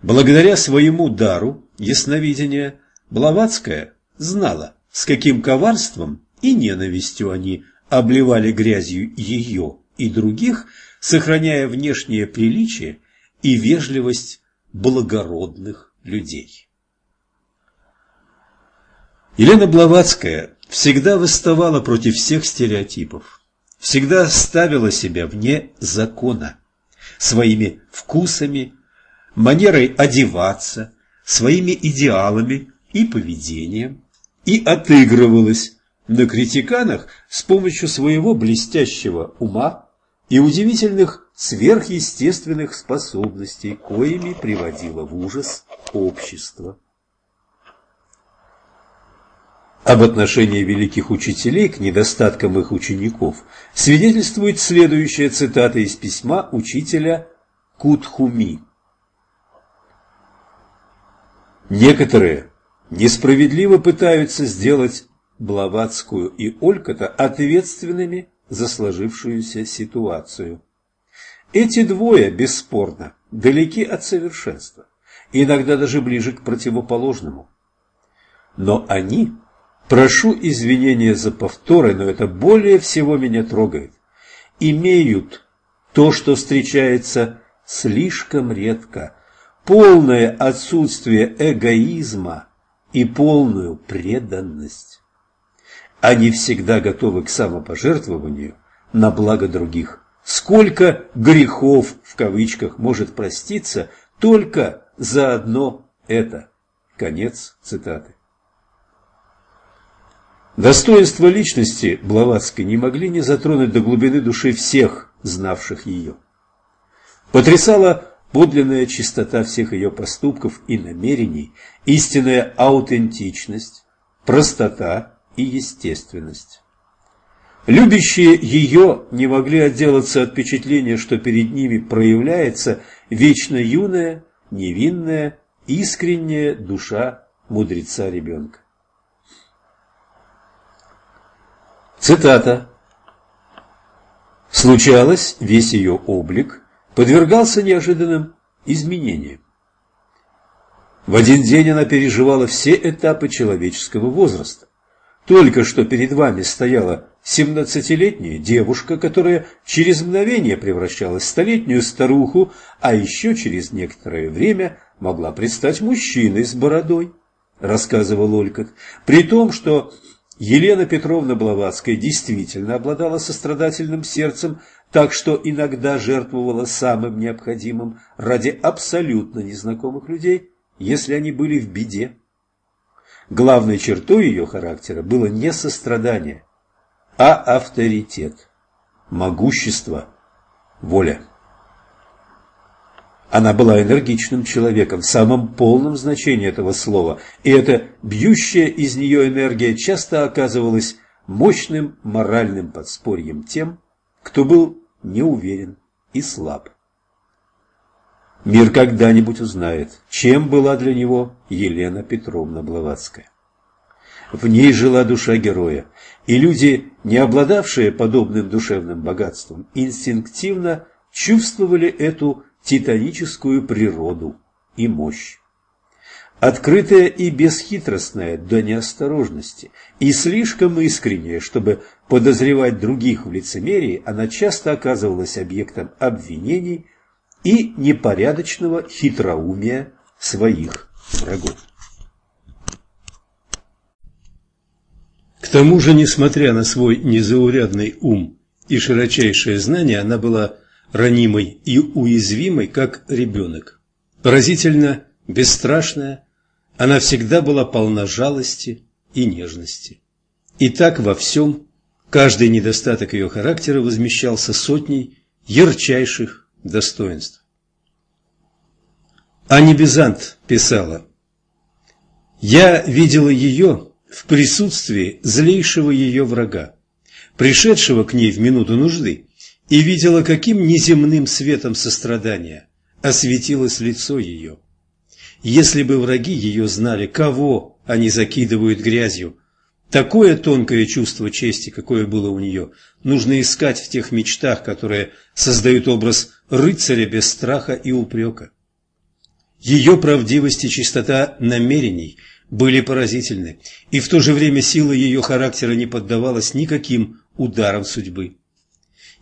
Благодаря своему дару ясновидения Блаватская знала, с каким коварством и ненавистью они обливали грязью ее и других, сохраняя внешнее приличие и вежливость благородных людей. Елена Блаватская всегда выставала против всех стереотипов, всегда ставила себя вне закона, своими вкусами, манерой одеваться, своими идеалами и поведением, и отыгрывалась на критиканах с помощью своего блестящего ума и удивительных сверхъестественных способностей, коими приводило в ужас общество. Об отношении великих учителей к недостаткам их учеников свидетельствует следующая цитата из письма учителя Кутхуми. Некоторые несправедливо пытаются сделать Блаватскую и Олькота ответственными за сложившуюся ситуацию. Эти двое, бесспорно, далеки от совершенства, иногда даже ближе к противоположному. Но они, прошу извинения за повторы, но это более всего меня трогает, имеют то, что встречается слишком редко, полное отсутствие эгоизма и полную преданность. Они всегда готовы к самопожертвованию на благо других. Сколько грехов, в кавычках, может проститься только за одно это. Конец цитаты. Достоинства личности Блаватской не могли не затронуть до глубины души всех, знавших ее. Потрясала подлинная чистота всех ее поступков и намерений, истинная аутентичность, простота и естественность. Любящие ее не могли отделаться от впечатления, что перед ними проявляется вечно юная, невинная, искренняя душа мудреца Цитата. Случалось, весь ее облик подвергался неожиданным изменениям. В один день она переживала все этапы человеческого возраста. Только что перед вами стояла семнадцатилетняя девушка, которая через мгновение превращалась в столетнюю старуху, а еще через некоторое время могла предстать мужчиной с бородой, рассказывал Олькот, при том, что Елена Петровна Блаватская действительно обладала сострадательным сердцем, так что иногда жертвовала самым необходимым ради абсолютно незнакомых людей, если они были в беде. Главной чертой ее характера было не сострадание, а авторитет, могущество, воля. Она была энергичным человеком в самом полном значении этого слова, и эта бьющая из нее энергия часто оказывалась мощным моральным подспорьем тем, кто был неуверен и слаб. Мир когда-нибудь узнает, чем была для него Елена Петровна Блаватская. В ней жила душа героя, и люди, не обладавшие подобным душевным богатством, инстинктивно чувствовали эту титаническую природу и мощь. Открытая и бесхитростная до неосторожности, и слишком искренняя, чтобы подозревать других в лицемерии, она часто оказывалась объектом обвинений и непорядочного хитроумия своих врагов. К тому же, несмотря на свой незаурядный ум и широчайшее знание, она была ранимой и уязвимой, как ребенок. Поразительно бесстрашная, она всегда была полна жалости и нежности. И так во всем каждый недостаток ее характера возмещался сотней ярчайших достоинств. Ани Бизант писала, «Я видела ее в присутствии злейшего ее врага, пришедшего к ней в минуту нужды, и видела, каким неземным светом сострадания осветилось лицо ее. Если бы враги ее знали, кого они закидывают грязью, такое тонкое чувство чести, какое было у нее, нужно искать в тех мечтах, которые создают образ рыцаря без страха и упрека. Ее правдивость и чистота намерений были поразительны, и в то же время сила ее характера не поддавалась никаким ударам судьбы.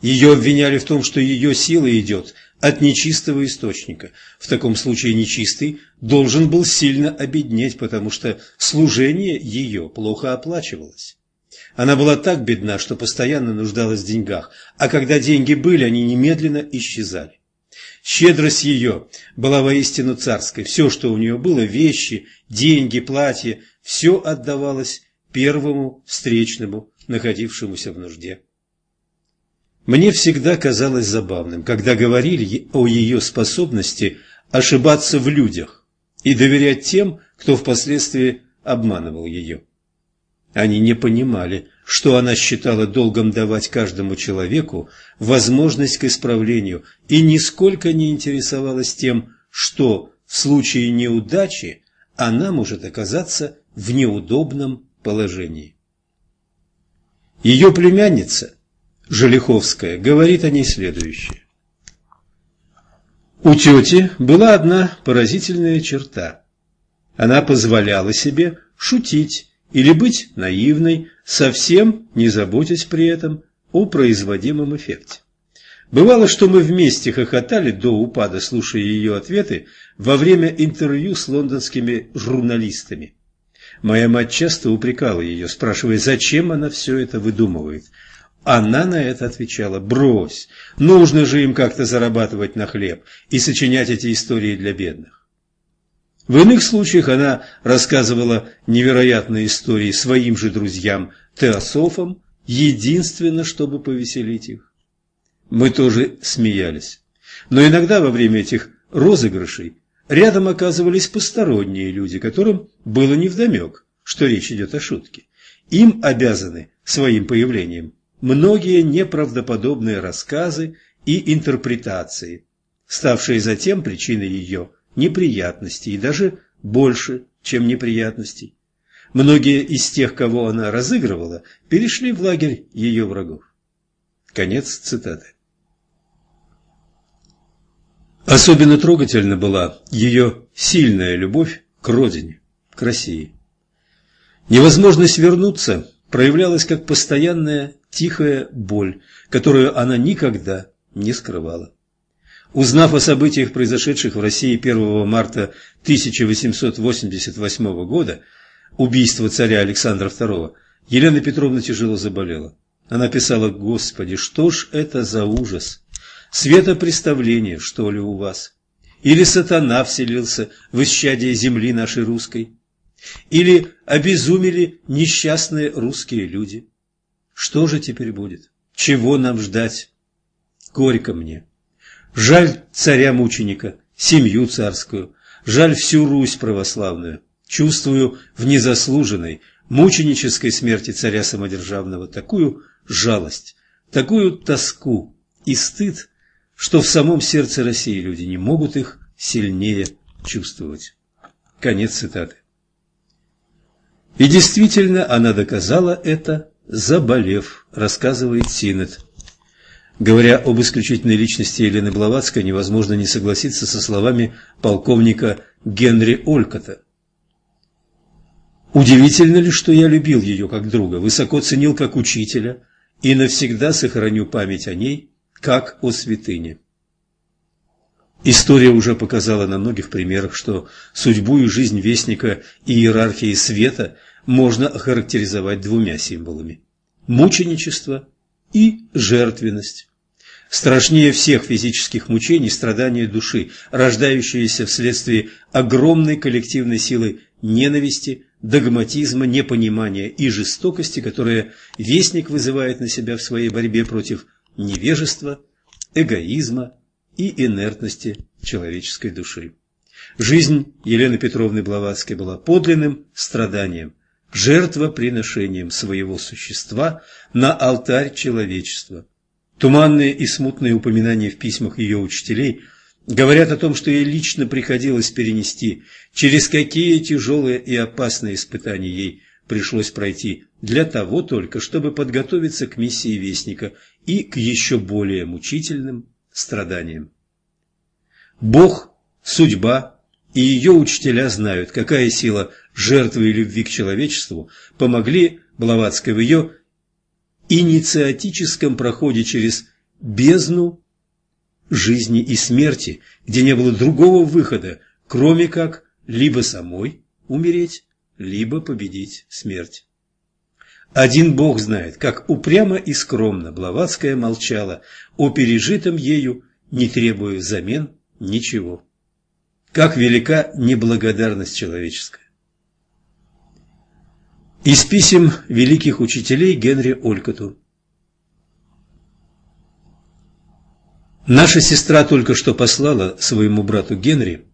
Ее обвиняли в том, что ее сила идет от нечистого источника. В таком случае нечистый должен был сильно обеднеть, потому что служение ее плохо оплачивалось. Она была так бедна, что постоянно нуждалась в деньгах, а когда деньги были, они немедленно исчезали. Щедрость ее была воистину царской. Все, что у нее было, вещи, деньги, платье, все отдавалось первому встречному, находившемуся в нужде. Мне всегда казалось забавным, когда говорили о ее способности ошибаться в людях и доверять тем, кто впоследствии обманывал ее. Они не понимали, что она считала долгом давать каждому человеку возможность к исправлению и нисколько не интересовалась тем, что в случае неудачи она может оказаться в неудобном положении. Ее племянница Желиховская говорит о ней следующее. У тети была одна поразительная черта. Она позволяла себе шутить или быть наивной, совсем не заботясь при этом о производимом эффекте. Бывало, что мы вместе хохотали до упада, слушая ее ответы во время интервью с лондонскими журналистами. Моя мать часто упрекала ее, спрашивая, зачем она все это выдумывает – Она на это отвечала «Брось, нужно же им как-то зарабатывать на хлеб и сочинять эти истории для бедных». В иных случаях она рассказывала невероятные истории своим же друзьям, теософам, единственно, чтобы повеселить их. Мы тоже смеялись. Но иногда во время этих розыгрышей рядом оказывались посторонние люди, которым было невдомек, что речь идет о шутке. Им обязаны своим появлением многие неправдоподобные рассказы и интерпретации, ставшие затем причиной ее неприятностей и даже больше, чем неприятностей. Многие из тех, кого она разыгрывала, перешли в лагерь ее врагов. Конец цитаты. Особенно трогательна была ее сильная любовь к родине, к России. Невозможность вернуться проявлялась как постоянная тихая боль, которую она никогда не скрывала. Узнав о событиях, произошедших в России 1 марта 1888 года, убийство царя Александра II, Елена Петровна тяжело заболела. Она писала, «Господи, что ж это за ужас? Светопреставление, что ли, у вас? Или сатана вселился в исчадие земли нашей русской? Или обезумели несчастные русские люди? Что же теперь будет? Чего нам ждать? Горько мне. Жаль царя-мученика, семью царскую, жаль всю Русь православную. Чувствую в незаслуженной, мученической смерти царя самодержавного такую жалость, такую тоску и стыд, что в самом сердце России люди не могут их сильнее чувствовать. Конец цитаты. И действительно, она доказала это, заболев, рассказывает Синет. Говоря об исключительной личности Елены Блаватской, невозможно не согласиться со словами полковника Генри Олькота. Удивительно ли, что я любил ее как друга, высоко ценил как учителя и навсегда сохраню память о ней, как о святыне. История уже показала на многих примерах, что судьбу и жизнь вестника иерархии света можно охарактеризовать двумя символами – мученичество и жертвенность. Страшнее всех физических мучений страдания души, рождающиеся вследствие огромной коллективной силы ненависти, догматизма, непонимания и жестокости, которые Вестник вызывает на себя в своей борьбе против невежества, эгоизма и инертности человеческой души. Жизнь Елены Петровны Блаватской была подлинным страданием, жертвоприношением своего существа на алтарь человечества. Туманные и смутные упоминания в письмах ее учителей говорят о том, что ей лично приходилось перенести, через какие тяжелые и опасные испытания ей пришлось пройти для того только, чтобы подготовиться к миссии Вестника и к еще более мучительным страданиям. Бог, судьба и ее учителя знают, какая сила жертвы и любви к человечеству помогли Блаватской в ее инициатическом проходе через бездну жизни и смерти, где не было другого выхода, кроме как либо самой умереть, либо победить смерть. Один Бог знает, как упрямо и скромно Блаватская молчала о пережитом ею, не требуя взамен ничего. Как велика неблагодарность человеческая. Из писем великих учителей Генри Олькоту. Наша сестра только что послала своему брату Генри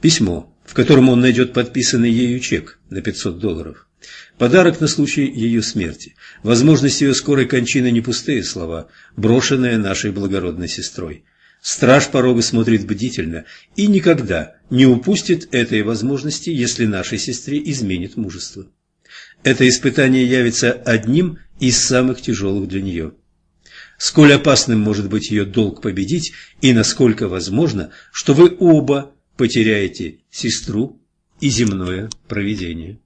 письмо, в котором он найдет подписанный ею чек на 500 долларов. Подарок на случай ее смерти. Возможность ее скорой кончины не пустые слова, брошенные нашей благородной сестрой. Страж порога смотрит бдительно и никогда не упустит этой возможности, если нашей сестре изменит мужество. Это испытание явится одним из самых тяжелых для нее. Сколь опасным может быть ее долг победить, и насколько возможно, что вы оба потеряете сестру и земное провидение.